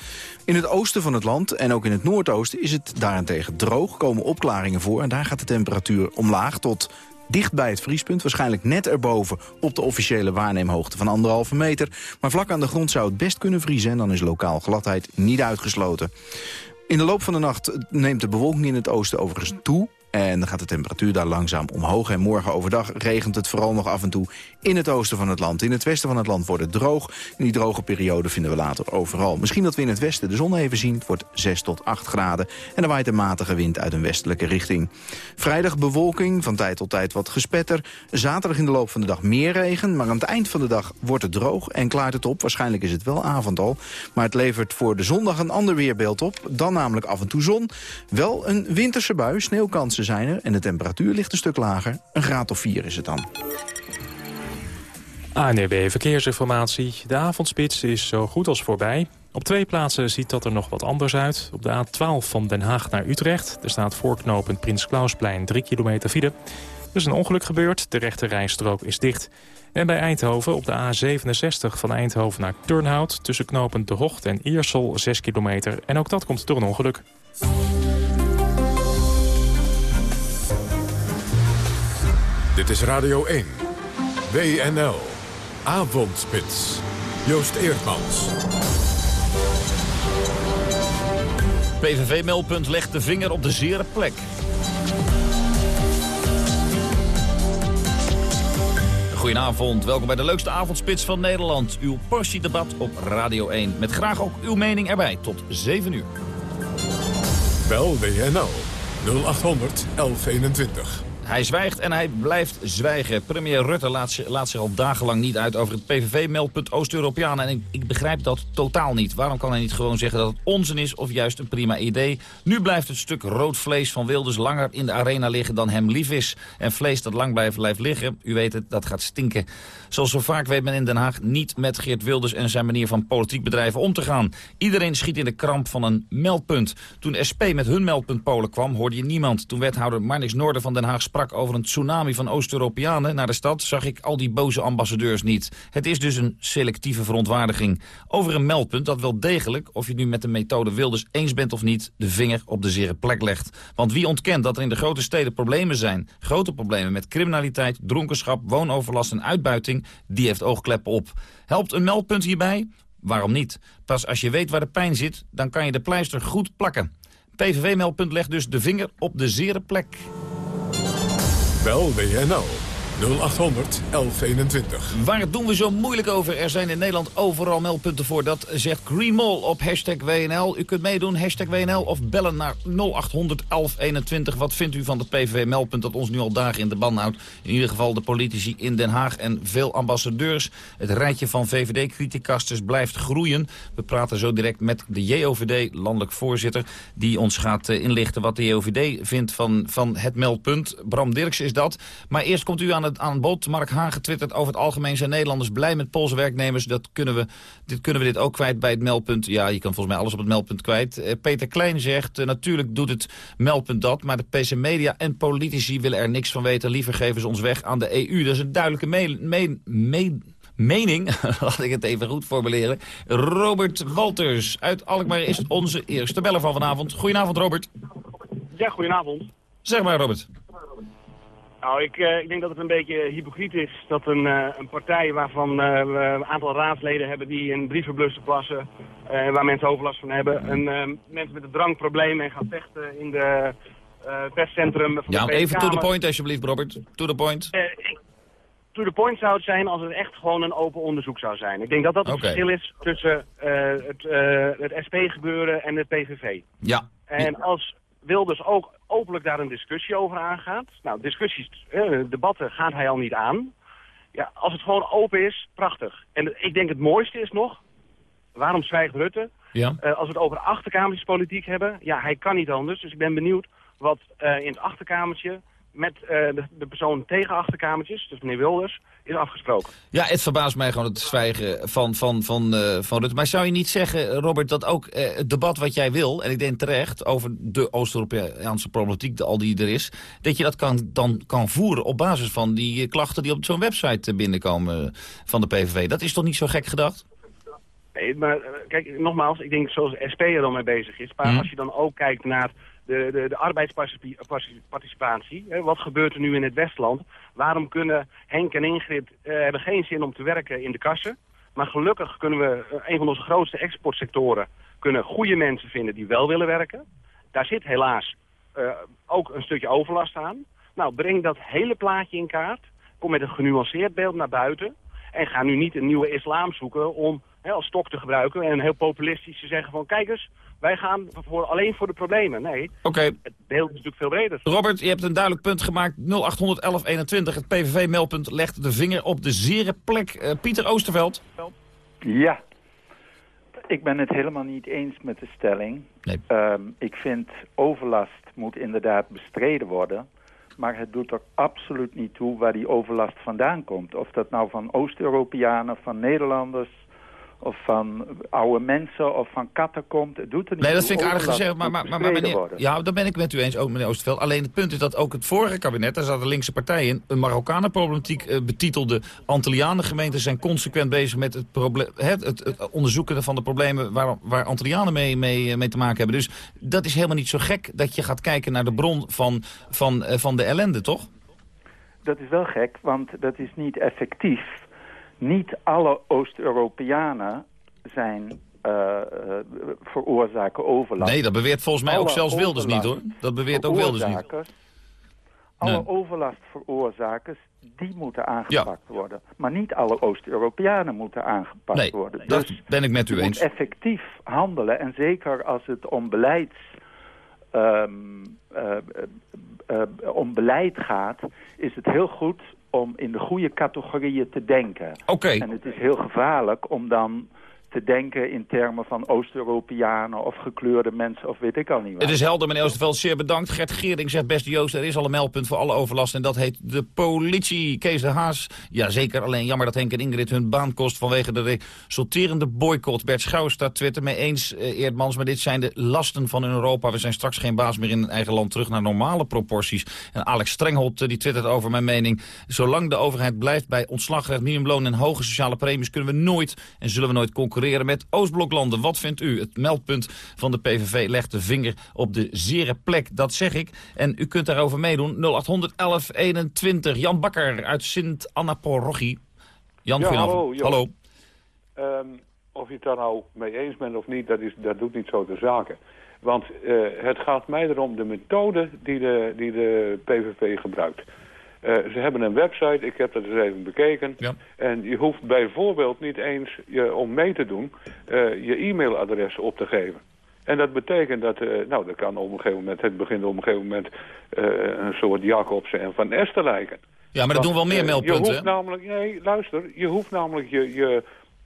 In het oosten van het land en ook in het noordoosten is het daarentegen droog. Komen opklaringen voor en daar gaat de temperatuur omlaag tot dicht bij het vriespunt. Waarschijnlijk net erboven op de officiële waarneemhoogte van anderhalve meter. Maar vlak aan de grond zou het best kunnen vriezen... en dan is lokaal gladheid niet uitgesloten. In de loop van de nacht neemt de bewolking in het oosten overigens toe. En dan gaat de temperatuur daar langzaam omhoog. En morgen overdag regent het vooral nog af en toe in het oosten van het land. In het westen van het land wordt het droog. In die droge periode vinden we later overal. Misschien dat we in het westen de zon even zien. Het wordt 6 tot 8 graden. En er waait een matige wind uit een westelijke richting. Vrijdag bewolking, van tijd tot tijd wat gespetter. Zaterdag in de loop van de dag meer regen. Maar aan het eind van de dag wordt het droog en klaart het op. Waarschijnlijk is het wel avond al. Maar het levert voor de zondag een ander weerbeeld op. Dan namelijk af en toe zon. Wel een winterse bui, sneeuwkansen zijn er. En de temperatuur ligt een stuk lager. Een graad of 4 is het dan. ANRB Verkeersinformatie. De avondspits is zo goed als voorbij. Op twee plaatsen ziet dat er nog wat anders uit. Op de A12 van Den Haag naar Utrecht. Er staat voorknopend Prins Klausplein 3 kilometer file. Er is een ongeluk gebeurd. De rechte rijstrook is dicht. En bij Eindhoven op de A67 van Eindhoven naar Turnhout... tussen knopend De Hocht en Iersel 6 kilometer. En ook dat komt door een ongeluk. Dit is Radio 1. WNL. Avondspits. Joost Eerdmans. PVV-meldpunt legt de vinger op de zere plek. Goedenavond, welkom bij de leukste avondspits van Nederland. Uw portiedebat op Radio 1. Met graag ook uw mening erbij, tot 7 uur. Bel WNL 0800 1121. Hij zwijgt en hij blijft zwijgen. Premier Rutte laat, laat zich al dagenlang niet uit over het PVV-meldpunt Oost-Europeanen. En ik, ik begrijp dat totaal niet. Waarom kan hij niet gewoon zeggen dat het onzin is of juist een prima idee? Nu blijft het stuk rood vlees van Wilders langer in de arena liggen dan hem lief is. En vlees dat lang blijft, blijft liggen, u weet het, dat gaat stinken. Zoals zo vaak weet men in Den Haag niet met Geert Wilders en zijn manier van politiek bedrijven om te gaan. Iedereen schiet in de kramp van een meldpunt. Toen SP met hun meldpunt Polen kwam, hoorde je niemand. Toen wethouder Marnix Noorden van Den Haag sprak over een tsunami van Oost-Europeanen naar de stad... zag ik al die boze ambassadeurs niet. Het is dus een selectieve verontwaardiging. Over een meldpunt dat wel degelijk, of je nu met de methode Wilders eens bent of niet... de vinger op de zere plek legt. Want wie ontkent dat er in de grote steden problemen zijn... grote problemen met criminaliteit, dronkenschap, woonoverlast en uitbuiting... die heeft oogkleppen op. Helpt een meldpunt hierbij? Waarom niet? Pas als je weet waar de pijn zit, dan kan je de pleister goed plakken. PVV-meldpunt legt dus de vinger op de zere plek. Bel WNL 0800 1121. Waar doen we zo moeilijk over? Er zijn in Nederland overal meldpunten voor. Dat zegt Green Mall op hashtag WNL. U kunt meedoen, hashtag WNL of bellen naar 0800 1121. Wat vindt u van het PVV-meldpunt dat ons nu al dagen in de ban houdt? In ieder geval de politici in Den Haag en veel ambassadeurs. Het rijtje van VVD-criticasters blijft groeien. We praten zo direct met de JOVD, landelijk voorzitter... die ons gaat eh, inlichten wat de JOVD vindt van, van het meldpunt. Bram Dirks is dat. Maar eerst komt u aan het aan. Mark Haan getwitterd over het algemeen zijn Nederlanders blij met Poolse werknemers. Dat kunnen we, dit kunnen we dit ook kwijt bij het meldpunt. Ja, je kan volgens mij alles op het meldpunt kwijt. Eh, Peter Klein zegt, eh, natuurlijk doet het meldpunt dat. Maar de PC Media en politici willen er niks van weten. Liever geven ze ons weg aan de EU. Dat is een duidelijke me me me mening, laat ik het even goed formuleren. Robert Walters uit Alkmaar is onze eerste beller van vanavond. Goedenavond, Robert. Ja, goedenavond. Zeg maar, Robert. Nou, ik, eh, ik denk dat het een beetje hypocriet is dat een, eh, een partij waarvan eh, we een aantal raadsleden hebben die in brievenblussen plassen, waar mensen overlast van hebben, en eh, mensen met een drankprobleem en gaan vechten in de testcentrum van Ja, de Tweede even to the point alsjeblieft, Robert. To the point. Ik- to the point zou het zijn als het echt gewoon een open onderzoek zou zijn. Ik denk dat dat het verschil is tussen het, het SP-gebeuren en het PVV. Ja. En als Wilders ook openlijk daar een discussie over aangaat... Nou, discussies, eh, debatten gaat hij al niet aan. Ja, als het gewoon open is, prachtig. En ik denk het mooiste is nog... Waarom zwijgt Rutte? Ja. Eh, als we het over achterkamertjespolitiek hebben... Ja, hij kan niet anders. Dus ik ben benieuwd wat eh, in het achterkamertje... met eh, de, de persoon tegen achterkamertjes, dus meneer Wilders, is afgesproken. Ja, het verbaast mij gewoon het zwijgen van, van, van, eh, van Rutte. Maar zou je niet zeggen, Robert, dat ook eh, het debat wat jij wil... en ik denk terecht, over de Oost-Europese problematiek, de, al die er is... dat je dat kan, dan kan voeren op basis van die klachten... die op zo'n website binnenkomen van de PVV. Dat is toch niet zo gek gedacht? Nee, maar kijk, nogmaals, ik denk zoals de SP er dan mee bezig is. Maar Mhm. als je dan ook kijkt naar de, de, arbeidsparticipatie, hè, wat gebeurt er nu in het Westland? Waarom kunnen Henk en Ingrid eh, hebben geen zin om te werken in de kassen? Maar gelukkig kunnen we, eh, een van onze grootste exportsectoren, kunnen goede mensen vinden die wel willen werken. Daar zit helaas eh, ook een stukje overlast aan. Nou, breng dat hele plaatje in kaart. Kom met een genuanceerd beeld naar buiten. En ga nu niet een nieuwe islam zoeken om hè, als stok te gebruiken en heel populistisch te zeggen van kijk eens, wij gaan voor, alleen voor de problemen. Nee, Oké. het beeld is natuurlijk veel breder. Robert, je hebt een duidelijk punt gemaakt. 0800 1121, het PVV-meldpunt legt de vinger op de zere plek. Eh, Pieter Oosterveld. Ja, ik ben het helemaal niet eens met de stelling. Nee. Ehm, ik vind overlast moet inderdaad bestreden worden. Maar het doet er absoluut niet toe waar die overlast vandaan komt. Of dat nou van Oost-Europeanen, van Nederlanders... of van oude mensen of van katten komt. Het doet er niet Nee, dat vind ik aardig gezegd. Maar, maar, maar, maar meneer, ja, dat ben ik met u eens, ook meneer Oosterveld. Alleen het punt is dat ook het vorige kabinet, daar zaten linkse partijen in, een Marokkanenproblematiek eh, betitelde. Antillianengemeenten zijn consequent bezig met het, het, het, het onderzoeken van de problemen waar, waar Antillianen mee, mee, eh, mee te maken hebben. Dus dat is helemaal niet zo gek dat je gaat kijken naar de bron van, van, eh, van de ellende, toch? Dat is wel gek, want dat is niet effectief. Niet alle Oost-Europeanen zijn eh, eh, veroorzaken overlast. Nee, dat beweert volgens mij ook zelfs Wilders niet, hoor. overlast Dat beweert ook Wilders niet. Alle Nee. overlastveroorzakers, die moeten aangepakt worden. Maar niet alle Oost-Europeanen moeten aangepakt Nee, worden. dat Dus ben ik met u eens. effectief handelen. En zeker als het om beleids... ehm, eh, eh, eh, om beleid gaat, is het heel goed om in de goede categorieën te denken. Oké. En het is heel gevaarlijk om dan te denken in termen van Oost-Europeanen of gekleurde mensen of weet ik al niet wat. Het is helder, meneer Oosterveld. Zeer bedankt. Gert Geering zegt, beste Joost, er is al een meldpunt voor alle overlast. En dat heet de politie. Kees de Haas. Ja, zeker. Alleen jammer dat Henk en Ingrid hun baan kost vanwege de resulterende boycott. Bert Schouw staat Twitter mee eens, eh, Eerdmans. Maar dit zijn de lasten van Europa. We zijn straks geen baas meer in eigen land terug naar normale proporties. En Alex Strenghold eh, die twittert over mijn mening. Zolang de overheid blijft bij ontslagrecht, minimumloon en hoge sociale premies... kunnen we nooit en zullen we nooit concurreren met Oostbloklanden. Wat vindt u? Het meldpunt van de PVV legt de vinger op de zere plek. Dat zeg ik. En u kunt daarover meedoen. 0800 1121. Jan Bakker uit Sint-Anna Parochie. Jan, Ja, hallo, hallo. Ehm, of je het daar nou mee eens bent of niet, dat, is, dat doet niet zo de zaken. Want eh, het gaat mij erom de methode die de, die de PVV gebruikt. Eh, ze hebben een website, ik heb dat eens even bekeken. En je hoeft bijvoorbeeld niet eens je, om mee te doen eh, je e-mailadres op te geven. En dat betekent dat, eh, nou dat kan op een gegeven moment, het begint op een gegeven moment een soort Jacobsen en Van Es te lijken. Ja, maar er doen wel meer meldpunten, Je hoeft namelijk, nee, luister, je hoeft namelijk je, je,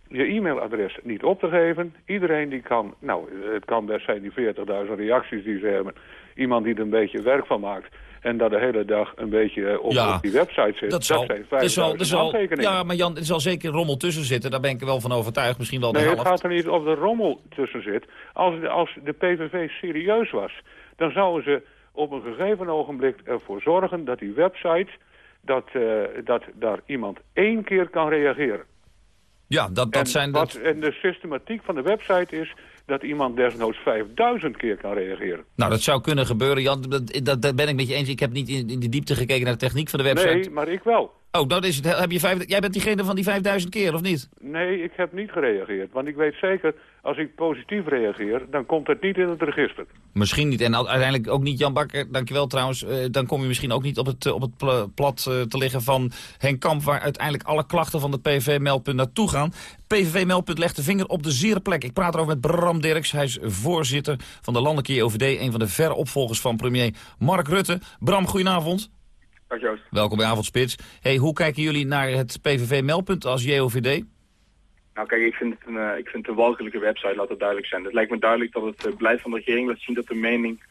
je e-mailadres niet op te geven. Iedereen die kan, nou, het kan best zijn die 40.000 reacties die ze hebben. Iemand die er een beetje werk van maakt. En dat de hele dag een beetje op, Ja, op die website zit. Dat zal, 5000 zal, er zal, ja, maar Jan, er zal zeker rommel tussen zitten. Daar ben ik er wel van overtuigd. Misschien wel de Nee, het gaat er niet of er rommel tussen zit. Als de, als de PVV serieus was, dan zouden ze op een gegeven ogenblik ervoor zorgen dat die website, dat, eh, dat daar iemand één keer kan reageren. Ja, dat, dat en, zijn... wat, Dat, en de systematiek van de website is dat iemand desnoods 5000 keer kan reageren. nou, dat zou kunnen gebeuren, Jan. Dat, dat, dat ben ik met je eens. Ik heb niet in, in de diepte gekeken naar de techniek van de website. Nee, maar ik wel. Oh, nou is het, heb je vijf, jij bent diegene van die 5000 keer, of niet? Nee, ik heb niet gereageerd. Want ik weet zeker, als ik positief reageer, dan komt het niet in het register. Misschien niet. En uiteindelijk ook niet Jan Bakker, dankjewel trouwens. Eh, dan kom je misschien ook niet op het, eh, op het pla- plat eh, te liggen van Henk Kamp... waar uiteindelijk alle klachten van het PVV-meldpunt naartoe gaan. PVV-meldpunt legt de vinger op de zere plek. Ik praat erover met Bram Dirks. Hij is voorzitter van de Landelijke JOVD... een van de verre opvolgers van premier Mark Rutte. Bram, goedenavond. Dag Joost. Welkom bij Avondspits. Hey, hoe kijken jullie naar het PVV-meldpunt als JOVD? Nou kijk, ik vind, het een, eh, ik vind het een walgelijke website, laat het duidelijk zijn. Het lijkt me duidelijk dat het eh, beleid van de regering laat zien dat de mening,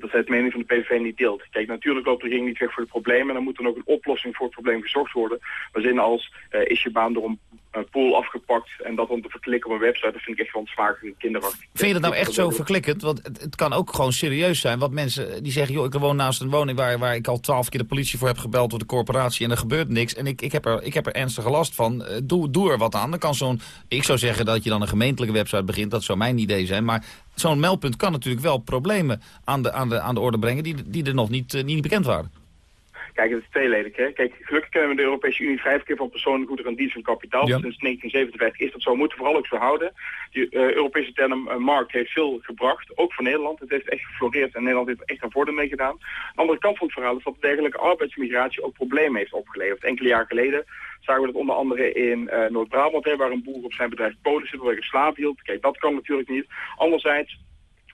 dat zij het mening van de PVV niet deelt. Kijk, natuurlijk loopt de regering niet weg voor het probleem en dan moet dan ook een oplossing voor het probleem gezocht worden. Maar zin als, eh, is je baan door een eh, pool afgepakt en dat dan te verklikken op een website, dat vind ik echt gewoon zwaar kinderachtig. Vind je dat nou echt zo verklikkend? Want het, het kan ook gewoon serieus zijn. Want mensen die zeggen, joh, ik woon naast een woning waar, waar ik al twaalf keer de politie voor heb gebeld door de corporatie en er gebeurt niks. En ik, ik, heb, er, ik heb er ernstige last van. Eh, doe, doe er wat aan. Dan kan zo'n, ik zou zeggen dat je dan een gemeentelijke website begint. Dat zou mijn idee zijn. Maar zo'n meldpunt kan natuurlijk wel problemen aan de, aan de, aan de orde brengen die, die er nog niet, eh, niet bekend waren. Kijk, het is tweeledig. Hè? Kijk, gelukkig kennen we de Europese Unie vrij verkeer van personen, goederen en diensten en kapitaal. Ja. Sinds 1957 is dat zo. Moeten we vooral ook zo houden. Die eh, Europese term eh, markt heeft veel gebracht, ook voor Nederland. Het heeft echt gefloreerd en Nederland heeft echt een voordeel mee gedaan. De andere kant van het verhaal is dat dergelijke arbeidsmigratie ook problemen heeft opgeleverd. Enkele jaar geleden zagen we dat onder andere in eh, Noord-Brabant, waar een boer op zijn bedrijf Polen zit, waar hij slaaf hield. Kijk, dat kan natuurlijk niet. Anderzijds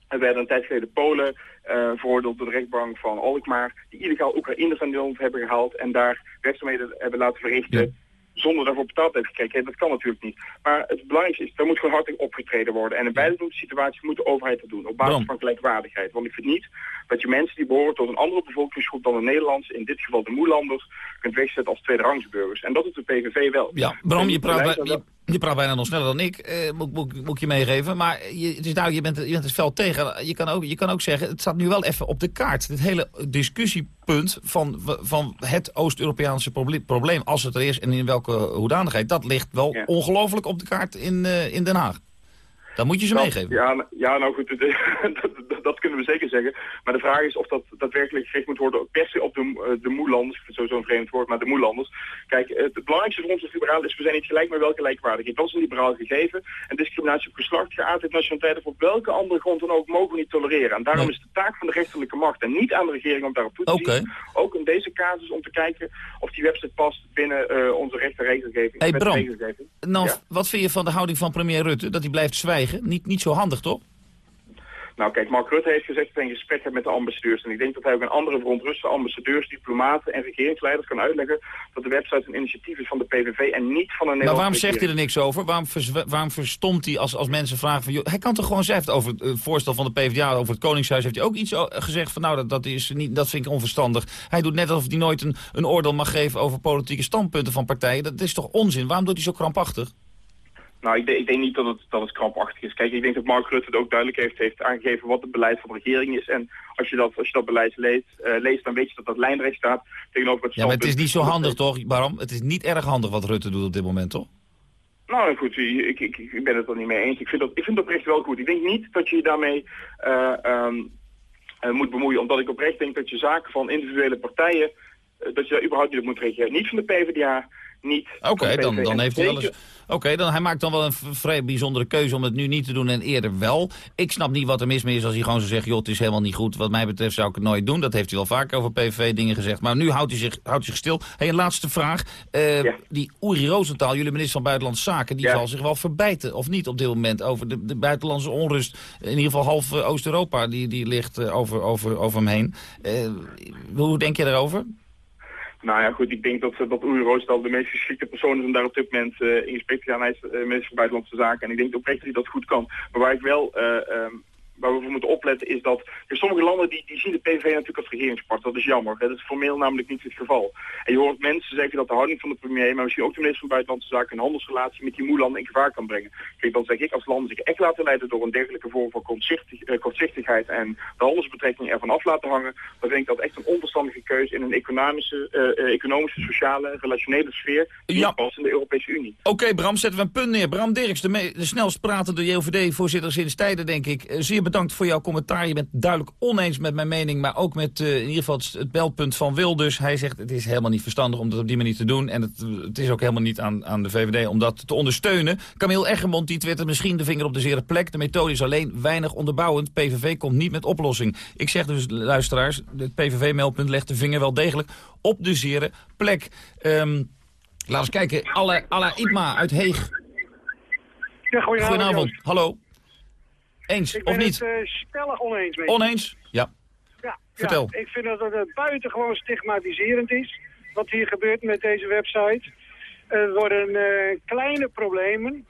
er werden een tijd geleden Polen eh veroordeeld door de rechtbank van Alkmaar... die illegaal Oekraïners aan Nederland hebben gehaald... en daar werkzaamheden hebben laten verrichten... zonder daarvoor betaald te hebben gekregen. Dat kan natuurlijk niet. Maar het belangrijkste is, er moet gewoon hard opgetreden worden. En in beide situaties moet de overheid dat doen. Op basis Bram. van gelijkwaardigheid. Want ik vind niet dat je mensen die behoren tot een andere bevolkingsgroep dan de Nederlands... in dit geval de Moelanders, kunt wegzetten als tweederangsburgers. En dat doet de PVV wel. Ja, Bram, je praat, bij- je, je praat bijna nog sneller dan ik, eh, moet, moet, je meegeven. Maar je, het is duidelijk, je bent, je bent het veld tegen. Je kan, ook, je kan ook zeggen, het staat nu wel even op de kaart. Dit hele discussiepunt van, van het Oost-Europeaanse proble- probleem, als het er is en in welke hoedanigheid, dat ligt wel Ja. ongelooflijk op de kaart in, eh, in Den Haag. Dat moet je ze Nou, meegeven. Ja, n- ja, nou goed, dat, dat, dat kunnen we zeker zeggen. Maar de vraag is of dat daadwerkelijk gericht moet worden per se op de, eh, de moelanders. Ik vind het sowieso een vreemd woord, maar de moelanders. Kijk, eh, het belangrijkste voor ons als liberaal is, we zijn niet gelijk, maar wel gelijkwaardig. Dat is een liberaal gegeven. En discriminatie op geslacht, geaardheid, nationaliteit of op welke andere grond dan ook mogen we niet tolereren. En daarom Nee. is de taak van de rechterlijke macht en niet aan de regering om daarop toe te zien. Ook in deze casus om te kijken of die website past binnen eh, onze recht en regelgeving. Hey, Bram. Nou, Ja? wat vind je van de houding van premier Rutte? Dat hij blijft zwijgen? Niet, niet zo handig, toch? Nou kijk, Mark Rutte heeft gezegd dat hij een gesprek heeft met de ambassadeurs. En ik denk dat hij ook aan andere verontruste ambassadeurs, diplomaten en regeringsleiders kan uitleggen dat de website een initiatief is van de PVV en niet van een Maar Nederlandse waarom zegt hij er niks over? Waarom, vers- waarom verstomt hij als, als mensen vragen van... Joh, hij kan toch gewoon zeggen over het eh, voorstel van de PvdA over het Koningshuis... heeft hij ook iets o- gezegd van nou, dat, dat, is niet, dat vind ik onverstandig. Hij doet net alsof hij nooit een, een oordeel mag geven over politieke standpunten van partijen. Dat is toch onzin? Waarom doet hij zo krampachtig? Nou, ik, denk- ik denk niet dat het, dat het krampachtig is. Kijk, ik denk dat Mark Rutte het ook duidelijk heeft, heeft aangegeven wat het beleid van de regering is. En als je dat, als je dat beleid leest, eh, leest, dan weet je dat dat lijnrecht staat tegenover het Ja, maar het is niet zo handig toch, Baram? Het is niet erg handig wat Rutte doet op dit moment, toch? Nou goed, ik, ik, ik ben het er niet mee eens. Ik vind, dat, ik vind het oprecht wel goed. Ik denk niet dat je je daarmee eh, ehm, eh, moet bemoeien, omdat ik oprecht denk dat je zaken van individuele partijen, dat je daar überhaupt niet op moet reageren. Niet van de PvdA, niet Oké, dan, dan heeft hij wel eens... Oké, dan hij maakt dan wel een vrij bijzondere keuze om het nu niet te doen en eerder wel. Ik snap niet wat er mis mee is als hij gewoon zo zegt... joh, het is helemaal niet goed. Wat mij betreft zou ik het nooit doen. Dat heeft hij wel vaker over PVV dingen gezegd. Maar nu houdt hij zich, houdt hij zich stil. Hey, een laatste vraag. Eh, Die Uri Rosenthal, jullie minister van Buitenlandse Zaken... die zal zich wel verbijten, of niet op dit moment... over de, de buitenlandse onrust. In ieder geval half eh, Oost-Europa, die, die ligt eh, over, over, over hem heen. Hoe denk je daarover? Nou ja, goed, ik denk dat, eh, dat Oei Roosdal de meest geschikte persoon is om daar op dit moment eh, in gesprek is eh, van Buitenlandse Zaken en ik denk oprecht dat hij dat goed kan. Maar waar ik wel... eh, ehm, Waar we voor moeten opletten is dat in sommige landen die, die zien de PVV natuurlijk als regeringspartij. Dat is jammer. Dat is formeel namelijk niet het geval. En je hoort mensen zeggen dat de houding van de premier, maar misschien ook de minister van Buitenlandse Zaken, een handelsrelatie met die moelanden in gevaar kan brengen. Kijk, dan zeg ik als landen zich echt laten leiden door een dergelijke vorm van kortzichtig, eh, kortzichtigheid en de handelsbetrekkingen ervan af laten hangen, dan vind ik dat echt een onverstandige keuze in een economische, eh, eh, economische sociale, relationele sfeer die Ja. past in de Europese Unie. Oké, Bram, zetten we een punt neer. Bram Dirks, de, de snelst pratende JOVD-voorzitter sinds tijden, denk ik. Zeer bedankt voor jouw commentaar. Je bent duidelijk oneens met mijn mening, maar ook met eh, in ieder geval het, het belpunt van Wilders. Hij zegt het is helemaal niet verstandig om dat op die manier te doen. En het, het is ook helemaal niet aan, aan de VVD om dat te ondersteunen. Camille Eggermond die twittert misschien de vinger op de zere plek. De methode is alleen weinig onderbouwend. PVV komt niet met oplossing. Ik zeg dus, luisteraars, het PVV-meldpunt legt de vinger wel degelijk op de zere plek. Ehm Laten we eens kijken. Alla, Alla Itma uit Heeg. Ja, goedenavond. Hallo. Eens Ik of ben niet? het uh, stellig oneens met je. Oneens? Ja. Ja, Vertel. Ja, ik vind dat het buitengewoon stigmatiserend is wat hier gebeurt met deze website. Er worden uh, kleine problemen,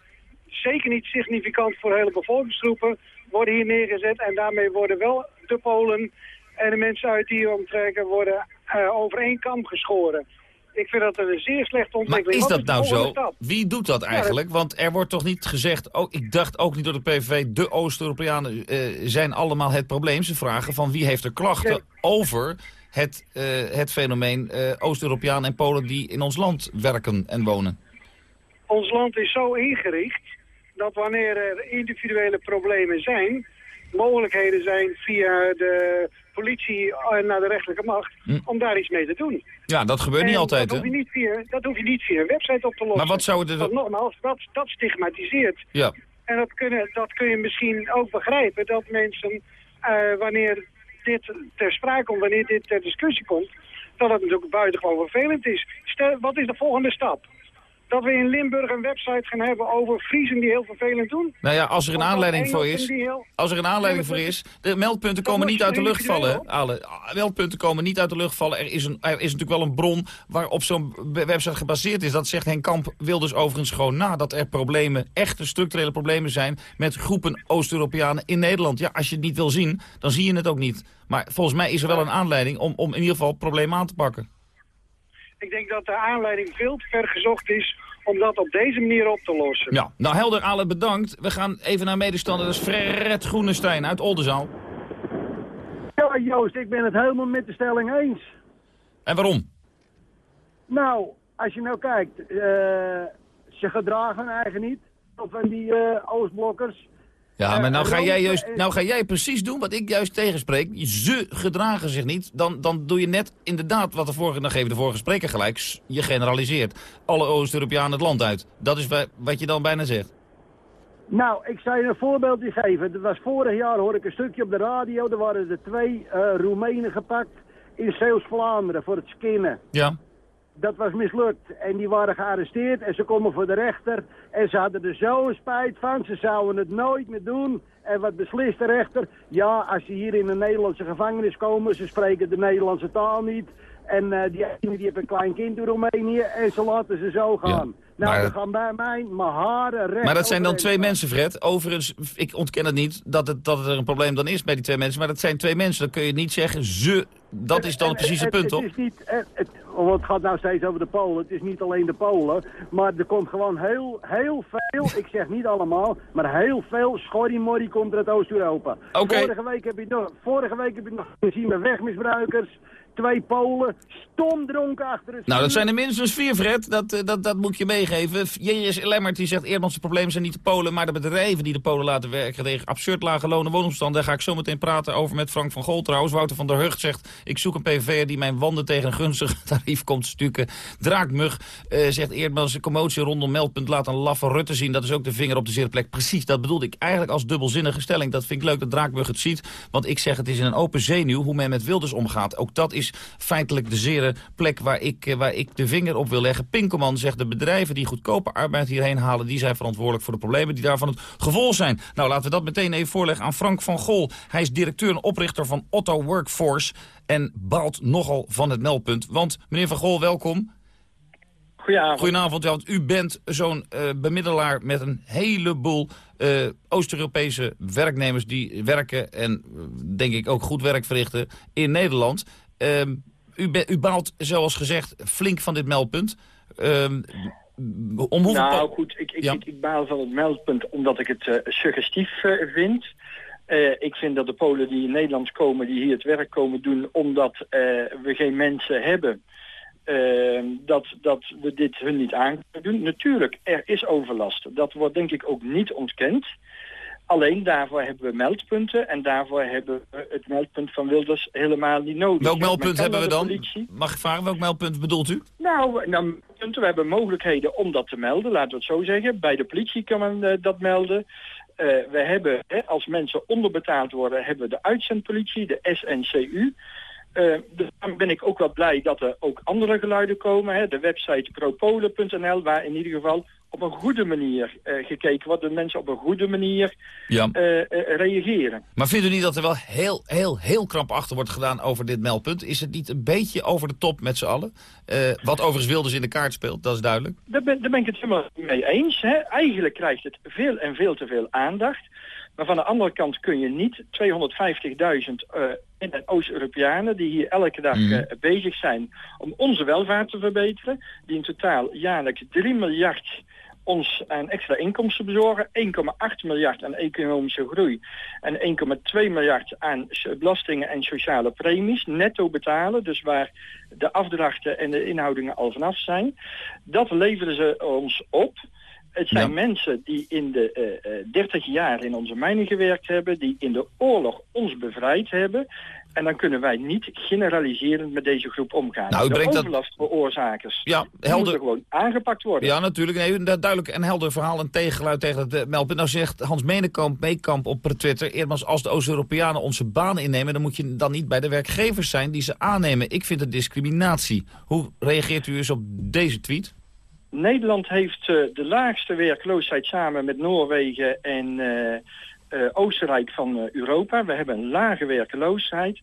zeker niet significant voor hele bevolkingsgroepen, worden hier neergezet. En daarmee worden wel de Polen en de mensen uit die omtrekken worden uh, over één kam geschoren. Ik vind dat een zeer slechte ontwikkeling. Maar is dat nou zo? Stap? Wie doet dat eigenlijk? Want er wordt toch niet gezegd, ook, ik dacht ook niet door de PVV, de Oost-Europeanen uh, zijn allemaal het probleem. Ze vragen van wie heeft er klachten Nee. over het, uh, het fenomeen uh, Oost-Europeanen en Polen die in ons land werken en wonen. Ons land is zo ingericht dat wanneer er individuele problemen zijn, mogelijkheden zijn via de politie naar de rechterlijke macht Hm. om daar iets mee te doen. Ja, dat gebeurt niet altijd, dat hè? hoef, je niet via, dat hoef je niet via een website op te lossen. Maar wat zou. Want nogmaals, dat, dat stigmatiseert. Ja. En dat, kunnen, dat kun je misschien ook begrijpen, dat mensen, uh, wanneer dit ter sprake komt, wanneer dit ter discussie komt, dat het natuurlijk buitengewoon vervelend is. Stel, wat is de volgende stap? Dat we in Limburg een website gaan hebben over Friesen die heel vervelend doen? Nou ja, als er een aanleiding voor is, heel- als er een aanleiding voor is, de meldpunten komen niet uit de lucht vallen. Ale, meldpunten komen niet uit de lucht vallen. Er is, een, er is natuurlijk wel een bron waarop zo'n website gebaseerd is. Dat zegt Henk Kamp Wilders overigens gewoon na. Dat er problemen, echte structurele problemen zijn met groepen Oost-Europeanen in Nederland. Ja, als je het niet wil zien, dan zie je het ook niet. Maar volgens mij is er wel een aanleiding om, om in ieder geval het probleem aan te pakken. Ik denk dat de aanleiding veel te ver gezocht is om dat op deze manier op te lossen. Ja, nou helder, Ale, bedankt. We gaan even naar medestander, dat is Fred Groenestein uit Oldenzaal. Ja, Joost, ik ben het helemaal met de stelling eens. En waarom? Nou, als je nou kijkt, uh, ze gedragen eigenlijk niet. Van die uh, Oostblokkers. Ja, maar nou ga, jij juist, nou ga jij precies doen wat ik juist tegenspreek. Ze gedragen zich niet. Dan, dan doe je net inderdaad wat de vorige... Dan geven de vorige spreker gelijk. Je generaliseert. Alle Oost-Europeanen het land uit. Dat is wat je dan bijna zegt. Nou, ik zou je een voorbeeldje geven. Dat was vorig jaar, hoor ik een stukje op de radio. Er waren er twee uh, Roemenen gepakt in Zeeuws-Vlaanderen voor het skinnen. Ja. Dat was mislukt. En die waren gearresteerd en ze komen voor de rechter. En ze hadden er zo een spijt van. Ze zouden het nooit meer doen. En wat beslist de rechter? Ja, als ze hier in een Nederlandse gevangenis komen, ze spreken de Nederlandse taal niet. En eh, die ene die heeft een klein kind in Roemenië en ze laten ze zo gaan. nou, maar- dan gaan bij mij mijn haren recht Maar dat zijn dan twee mensen, Fred. Overigens, ik ontken het niet dat, het, dat er een probleem dan is bij die twee mensen. Maar dat zijn twee mensen. Dan kun je niet zeggen, ze... Dat is dan En- precies het punt, toch? Het is niet, het, het, want het gaat nou steeds over de Polen. Het is niet alleen de Polen. Maar er komt gewoon heel, heel veel, ik zeg niet allemaal, maar heel veel schorrimorrie komt uit Oost-Europa. Vorige week heb je nog, vorige week heb je nog gezien met wegmisbruikers. Twee Polen, stom dronken achter het Nou, dat zijn er minstens vier, Fred. Dat, eh, dat, dat moet je meegeven. J.S. Lemmert die zegt, Eerdmans probleem zijn niet de Polen... maar de bedrijven die de Polen laten werken... tegen absurd lage lonen en woonomstanden. Daar ga ik zo meteen praten over met Frank van Gol trouwens. Wouter van der Hucht zegt, ik zoek een PVV'er... die mijn wanden tegen een gunstig tarief komt stukken. Draakmug eh, zegt Eerdmans, commotie rondom meldpunt... laat een laffe Rutte zien. Dat is ook de vinger op de zere plek. Precies, dat bedoelde ik eigenlijk als dubbelzinnige stelling. Dat vind ik leuk dat Draakmug het ziet. Want ik zeg, het is in een open zenuw hoe men met Wilders omgaat. Ook dat is feitelijk de zere plek waar ik, eh, waar ik de vinger op wil leggen. Pinkelman zegt de bedrijven die goedkope arbeid hierheen halen... die zijn verantwoordelijk voor de problemen die daarvan het gevolg zijn. Nou, laten we dat meteen even voorleggen aan Frank van Gol. Hij is directeur en oprichter van Otto Workforce... en baalt nogal van het meldpunt. Want, meneer van Gol, welkom. Goedenavond. Goedenavond, want u bent zo'n eh, bemiddelaar met een heleboel eh, Oost-Europese werknemers die werken en denk ik ook goed werk verrichten in Nederland. Ehm, u, be- u baalt, zoals gezegd, flink van dit meldpunt. Ehm, om hoeveel nou goed, ik, ik, Ja. ik, ik baal van het meldpunt omdat ik het eh, suggestief eh, vind. Eh, ik vind dat de Polen die in Nederland komen, die hier het werk komen doen... omdat we geen mensen hebben, eh, dat, dat we dit hun niet aan kunnen doen. Natuurlijk, er is overlast. Dat wordt denk ik ook niet ontkend. Alleen daarvoor hebben we meldpunten en daarvoor hebben we het meldpunt van Wilders helemaal niet nodig. Welk meldpunt hebben we dan? politie. Mag ik vragen, welk meldpunt bedoelt u? Nou, nou, we hebben mogelijkheden om dat te melden, laten we het zo zeggen. Bij de politie kan men eh, dat melden. Eh, we hebben, hè, als mensen onderbetaald worden, hebben we de uitzendpolitie, de SNCU. Eh, dus dan ben ik ook wel blij dat er ook andere geluiden komen. Hè. De website propolen.nl, waar in ieder geval op een goede manier eh, gekeken wordt. De mensen op een goede manier Ja. eh, eh, reageren. Maar vindt u niet dat er wel heel, heel, heel krampachtig wordt gedaan over dit meldpunt? Is het niet een beetje over de top met z'n allen? Wat overigens Wilders in de kaart speelt, dat is duidelijk. Daar ben, daar ben ik het helemaal mee eens. Hè. Eigenlijk krijgt het veel en veel te veel aandacht. Maar van de andere kant kun je niet 250.000 eh in- en Oost-Europeanen... die hier elke dag eh, bezig zijn om onze welvaart te verbeteren... die in totaal jaarlijks 3 miljard ons aan extra inkomsten bezorgen. 1,8 miljard aan economische groei. En 1,2 miljard aan belastingen en sociale premies. Netto betalen, dus waar de afdrachten en de inhoudingen al vanaf zijn. Dat leveren ze ons op. Het zijn Ja. mensen die in de eh, eh, 30 jaar in onze mijnen gewerkt hebben... die in de oorlog ons bevrijd hebben... En dan kunnen wij niet generaliserend met deze groep omgaan. Nou, u de dat- overlastveroorzakers Ja, helder. moeten gewoon aangepakt worden. Ja, natuurlijk. Nee, een duidelijk en helder verhaal en tegengeluid tegen het eh, meldpunt. Nou zegt Hans Menekamp, Meekamp op Twitter... Eerder als de Oost-Europeanen onze banen innemen... dan moet je dan niet bij de werkgevers zijn die ze aannemen. Ik vind het discriminatie. Hoe reageert u eens op deze tweet? Nederland heeft eh, de laagste werkloosheid samen met Noorwegen en eh, Oostenrijk van eh, Europa. We hebben een lage werkloosheid.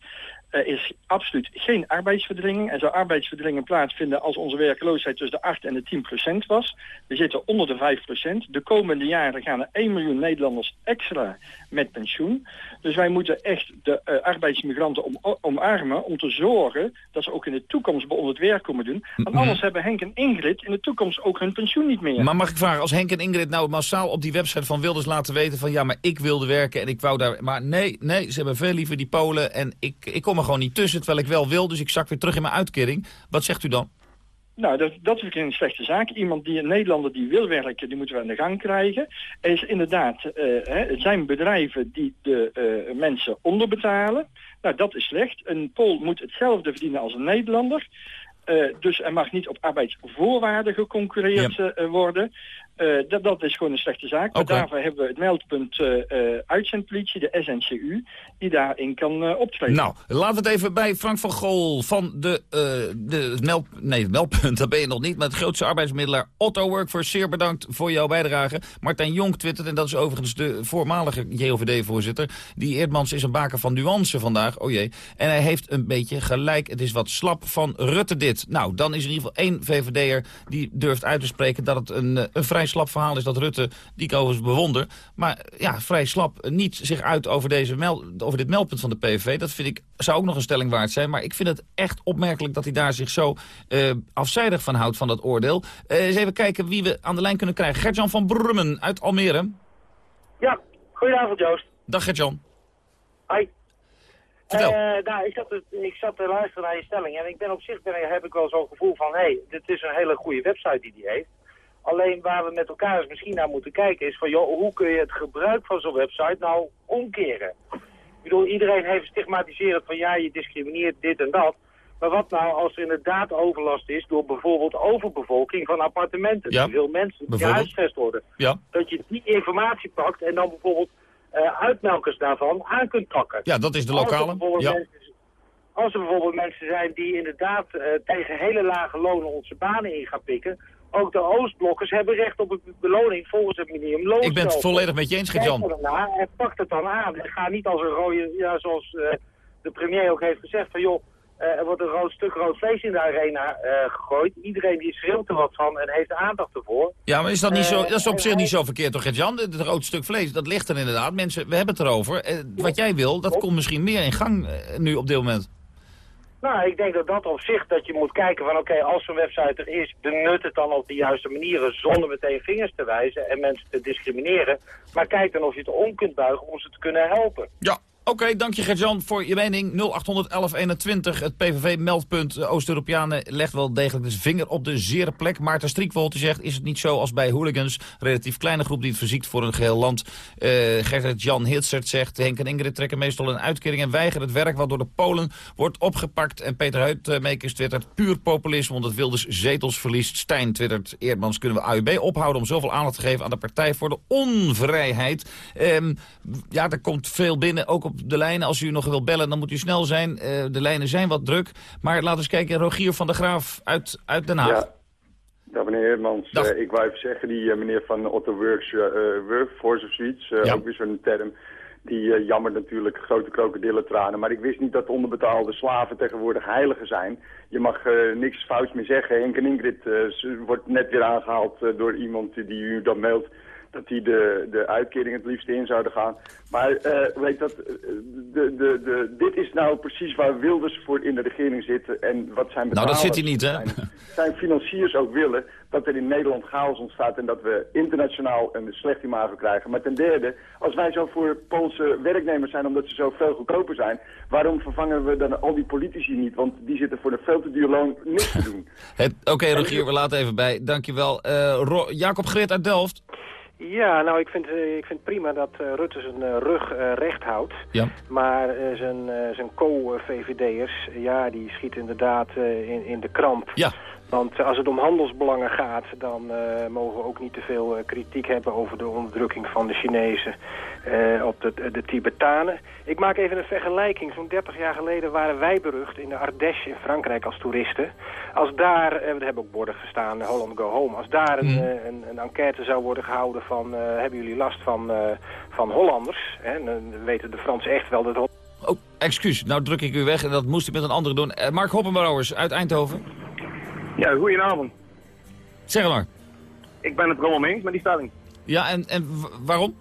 Er is absoluut geen arbeidsverdringing. Er zou arbeidsverdringing plaatsvinden als onze werkloosheid tussen de 8 en de 10 procent was. We zitten onder de 5 procent. De komende jaren gaan er 1 miljoen Nederlanders extra met pensioen. Dus wij moeten echt de eh, arbeidsmigranten om, omarmen om te zorgen dat ze ook in de toekomst bij ons het werk komen doen. Want anders hebben Henk en Ingrid in de toekomst ook hun pensioen niet meer. Maar mag ik vragen, als Henk en Ingrid nou massaal op die website van Wilders laten weten van... ja, maar ik wilde werken en ik wou daar... Maar nee, nee, ze hebben veel liever die Polen en ik, ik kom er gewoon niet tussen... terwijl ik wel wil, dus ik zak weer terug in mijn uitkering. Wat zegt u dan? Nou, dat, dat ik een slechte zaak. Iemand die, een Nederlander die wil werken, die moeten we aan de gang krijgen. Er is inderdaad, eh, hè, het zijn bedrijven die de eh, mensen onderbetalen. Nou, dat is slecht. Een Pool moet hetzelfde verdienen als een Nederlander. Eh, dus er mag niet op arbeidsvoorwaarden geconcurreerd eh, worden. Eh, dat, dat is gewoon een slechte zaak. Maar daarvoor hebben we het meldpunt eh, eh, uitzendpolitie, de SNCU, die daarin kan optreden. Nou, laten we het even bij Frank van Gool van de, de meld, nee, het meldpunt, dat ben je nog niet, maar het grootste arbeidsmiddelaar Otto Workforce. Zeer bedankt voor jouw bijdrage. Martijn Jonk twittert, en dat is overigens de voormalige JOVD-voorzitter, die Eerdmans is een baker van nuance vandaag, oh jee. En hij heeft een beetje gelijk, het is wat slap van Rutte dit. Nou, dan is er in ieder geval één VVD'er die durft uit te spreken dat het een, een vrij slap verhaal is dat Rutte, die ik overigens bewonder, maar ja, vrij slap niet zich uit over, deze mel, over dit meldpunt van de PVV. Dat vind ik, zou ook nog een stelling waard zijn, maar ik vind het echt opmerkelijk dat hij daar zich zo eh, afzijdig van houdt van dat oordeel. Eh, eens even kijken wie we aan de lijn kunnen krijgen. Gertjan van Brummen uit Almere. Ja, goedenavond Joost. Dag Gertjan. Eh, nou, ik zat, te- ik zat te luisteren naar je stelling en ik ben op zich ben, heb ik wel zo'n gevoel van, hé, hey, dit is een hele goede website die die heeft. Alleen waar we met elkaar eens misschien naar moeten kijken is van, joh, hoe kun je het gebruik van zo'n website nou omkeren? Ik bedoel, iedereen heeft stigmatiserend van, ja, je discrimineert dit en dat. Maar wat nou als er inderdaad overlast is door bijvoorbeeld overbevolking van appartementen? Ja, veel mensen die huisvest worden. Ja. Dat je die informatie pakt en dan bijvoorbeeld eh, uitmelkers daarvan aan kunt pakken. Ja, dat is de Als er lokale. bijvoorbeeld Ja. mensen- Als er bijvoorbeeld mensen zijn die inderdaad eh, tegen hele lage lonen onze banen in gaan pikken. Ook de Oostblokkers hebben recht op een beloning volgens het minimumloon. Ik ben het volledig met je eens, Gert-Jan. Er en pak het dan aan. En ga niet als een rode, ja, zoals eh, de premier ook heeft gezegd, van joh, eh, er wordt een rood stuk rood vlees in de arena eh, gegooid. Iedereen die schreeuwt er wat van en heeft aandacht ervoor. Ja, maar is dat niet zo, dat is op zich niet zo verkeerd toch, Gert-Jan? Het groot stuk vlees, dat ligt er inderdaad. Mensen, we hebben het erover. Wat jij wil, dat komt misschien meer in gang nu op dit moment. Nou, ik denk dat dat op zich dat je moet kijken van oké, als zo'n website er is, benut het dan op de juiste manieren zonder meteen vingers te wijzen en mensen te discrimineren. Maar kijk dan of je het om kunt buigen om ze te kunnen helpen. Ja, oké, dank je Gert-Jan voor je mening. 0800 1121, het PVV-meldpunt. De Oost-Europeanen legt wel degelijk de vinger op de zere plek. Maarten Striekwolte zegt, is het niet zo als bij hooligans? Relatief kleine groep die het verziekt voor een geheel land. Eh Gert-Jan Hitsert zegt, Henk en Ingrid trekken meestal een uitkering en weigeren het werk... waardoor de Polen wordt opgepakt. En Peter Huitmakers twittert, puur populisme, omdat Wilders zetels verliest. Stijn twittert, Eerdmans kunnen we AUB ophouden... om zoveel aandacht te geven aan de Partij voor de Onvrijheid. Ehm, ja, er komt veel binnen, ook op de lijnen. Als u nog wil bellen, dan moet u snel zijn. Eh, de lijnen zijn wat druk. Maar laten we eens kijken, Rogier van der Graaf uit, uit Den Haag. Ja. Dag meneer Heermans. Dag. Eh, ik wou even zeggen, die eh, meneer van Otto Works, Workforce of zoiets, Ja. ook weer zo'n term, die jammert natuurlijk grote krokodillentranen. Maar ik wist niet dat onderbetaalde slaven tegenwoordig heiligen zijn. Je mag niks fouts meer zeggen. Henk en Ingrid wordt net weer aangehaald eh, door iemand die u dan meldt dat die de, de uitkering het liefst in zouden gaan. Maar eh, weet dat, eh, de, de, de, dit is nou precies waar Wilders voor in de regering zit en wat zijn Nou, dat zit hij niet, hè? zijn zijn financiers ook willen dat er in Nederland chaos ontstaat en dat we internationaal een slecht imago krijgen. Maar ten derde, als wij zo voor Poolse werknemers zijn omdat ze zo veel goedkoper zijn, waarom vervangen we dan al die politici niet? Want die zitten voor een veel te duur loon niks te doen. Oké, Rogier, we laten even bij. Dankjewel. Ro- Jacob Grit uit Delft. Ja, nou, ik vind, eh, ik vind prima dat eh, Rutte zijn eh, rug recht houdt. Ja. Maar zijn, zijn co-VVD'ers, ja, die schieten inderdaad in, in de kramp. Ja. Want als het om handelsbelangen gaat, dan eh, mogen we ook niet te veel eh, kritiek hebben over de onderdrukking van de Chinezen eh, op de, de Tibetanen. Ik maak even een vergelijking. Zo'n 30 jaar geleden waren wij berucht in de Ardèche in Frankrijk als toeristen. Als daar, we hebben ook borden gestaan, Holland Go Home. Als daar een, eh, een, een enquête zou worden gehouden van, hebben jullie last van, van Hollanders? Hè? Dan weten de Fransen echt wel dat Oh, excuus. Nou druk ik u weg en dat moest ik met een andere doen. Mark Hoppenbrouwers uit Eindhoven. Ja, goedenavond. Zeg maar. Ik ben het er allemaal mee eens met die stelling. Ja, en, en waarom?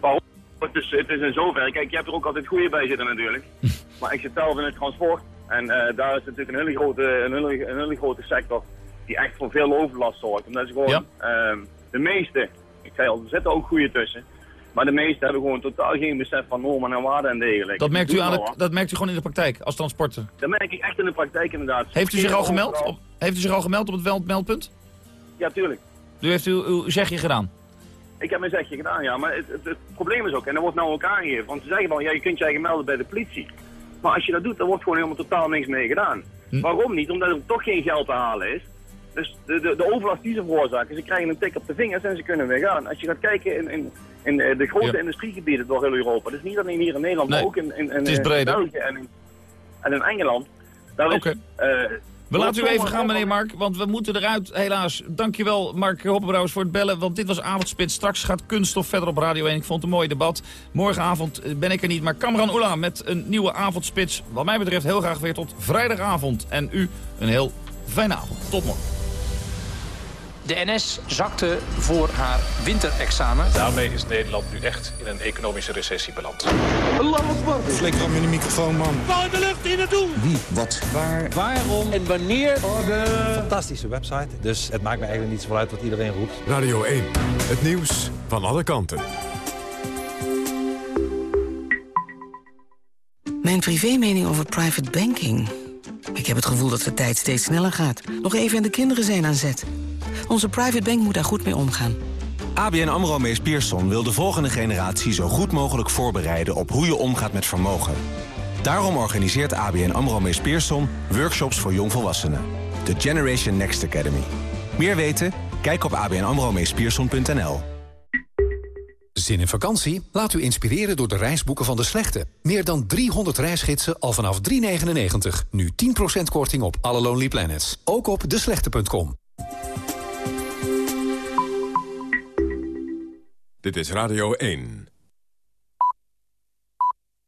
Waarom? Het is, het is in zoverre. Kijk, je hebt er ook altijd goede bij zitten natuurlijk. maar ik zit zelf in het transport. En eh, daar is natuurlijk een hele, grote, een, hele, een hele grote sector die echt voor veel overlast zorgt. Omdat ze gewoon, ehm, de meeste, ik zei al, er zitten ook goede tussen. Maar de meeste hebben gewoon totaal geen besef van normen en waarden en dergelijke. Dat merkt, u aan de, dat merkt u gewoon in de praktijk als transporter. Dat merk ik echt in de praktijk inderdaad. Heeft u zich al gemeld? Op, heeft u zich al gemeld op het meldpunt? Ja, tuurlijk. U heeft uw, uw zegje gedaan? Ik heb mijn zegje gedaan, ja. Maar het, het, het probleem is ook, en dat wordt nou ook aangegeven, want ze zeggen van, ja, je kunt je eigen melden bij de politie. Maar als je dat doet, dan wordt gewoon helemaal totaal niks mee gedaan. Hm. Waarom niet? Omdat er toch geen geld te halen is. Dus de, de, de overlast die ze veroorzaken, ze krijgen een tik op de vingers en ze kunnen weer gaan. Als je gaat kijken in, in, in eh, de grote industriegebieden door heel Europa, dus niet alleen hier in Nederland, maar ook in, in, in, is in breder. België en in, en in Engeland. Daar is, eh, We laten u even gaan, meneer Mark, want we moeten eruit, helaas. Dankjewel, Mark Hoppenbrouwers, voor het bellen, want dit was Avondspits. Straks gaat Kunststof verder op Radio 1. Ik vond het een mooi debat. Morgenavond eh, ben ik er niet, maar Kamran Oela met een nieuwe Avondspits. Wat mij betreft heel graag weer tot vrijdagavond. En u een heel fijne avond. Tot morgen. De NS zakte voor haar winterexamen. Daarmee is Nederland nu echt in een economische recessie beland. Flikker hem in de microfoon, man. In de lucht, in het doel! Wie, wat, waar, Waarom en wanneer? Fantastische website. Dus het maakt me eigenlijk niet zoveel uit wat iedereen roept. Radio 1, het nieuws van alle kanten. Mijn privémening over private banking. Ik heb het gevoel dat de tijd steeds sneller gaat. Nog even en de kinderen zijn aan zet. Onze private bank moet daar goed mee omgaan. ABN AMRO Mees Pierson wil de volgende generatie zo goed mogelijk voorbereiden op hoe je omgaat met vermogen. Daarom organiseert ABN AMRO Mees Pierson workshops voor jongvolwassenen. De Generation Next Academy. Meer weten? Kijk op abnamromeespierson.nl. Zin in vakantie? Laat u inspireren door de reisboeken van De Slechte. Meer dan 300 reisgidsen al vanaf 3,99. Nu 10% korting op alle Lonely Planets. Ook op deslechte.com. Dit is Radio 1.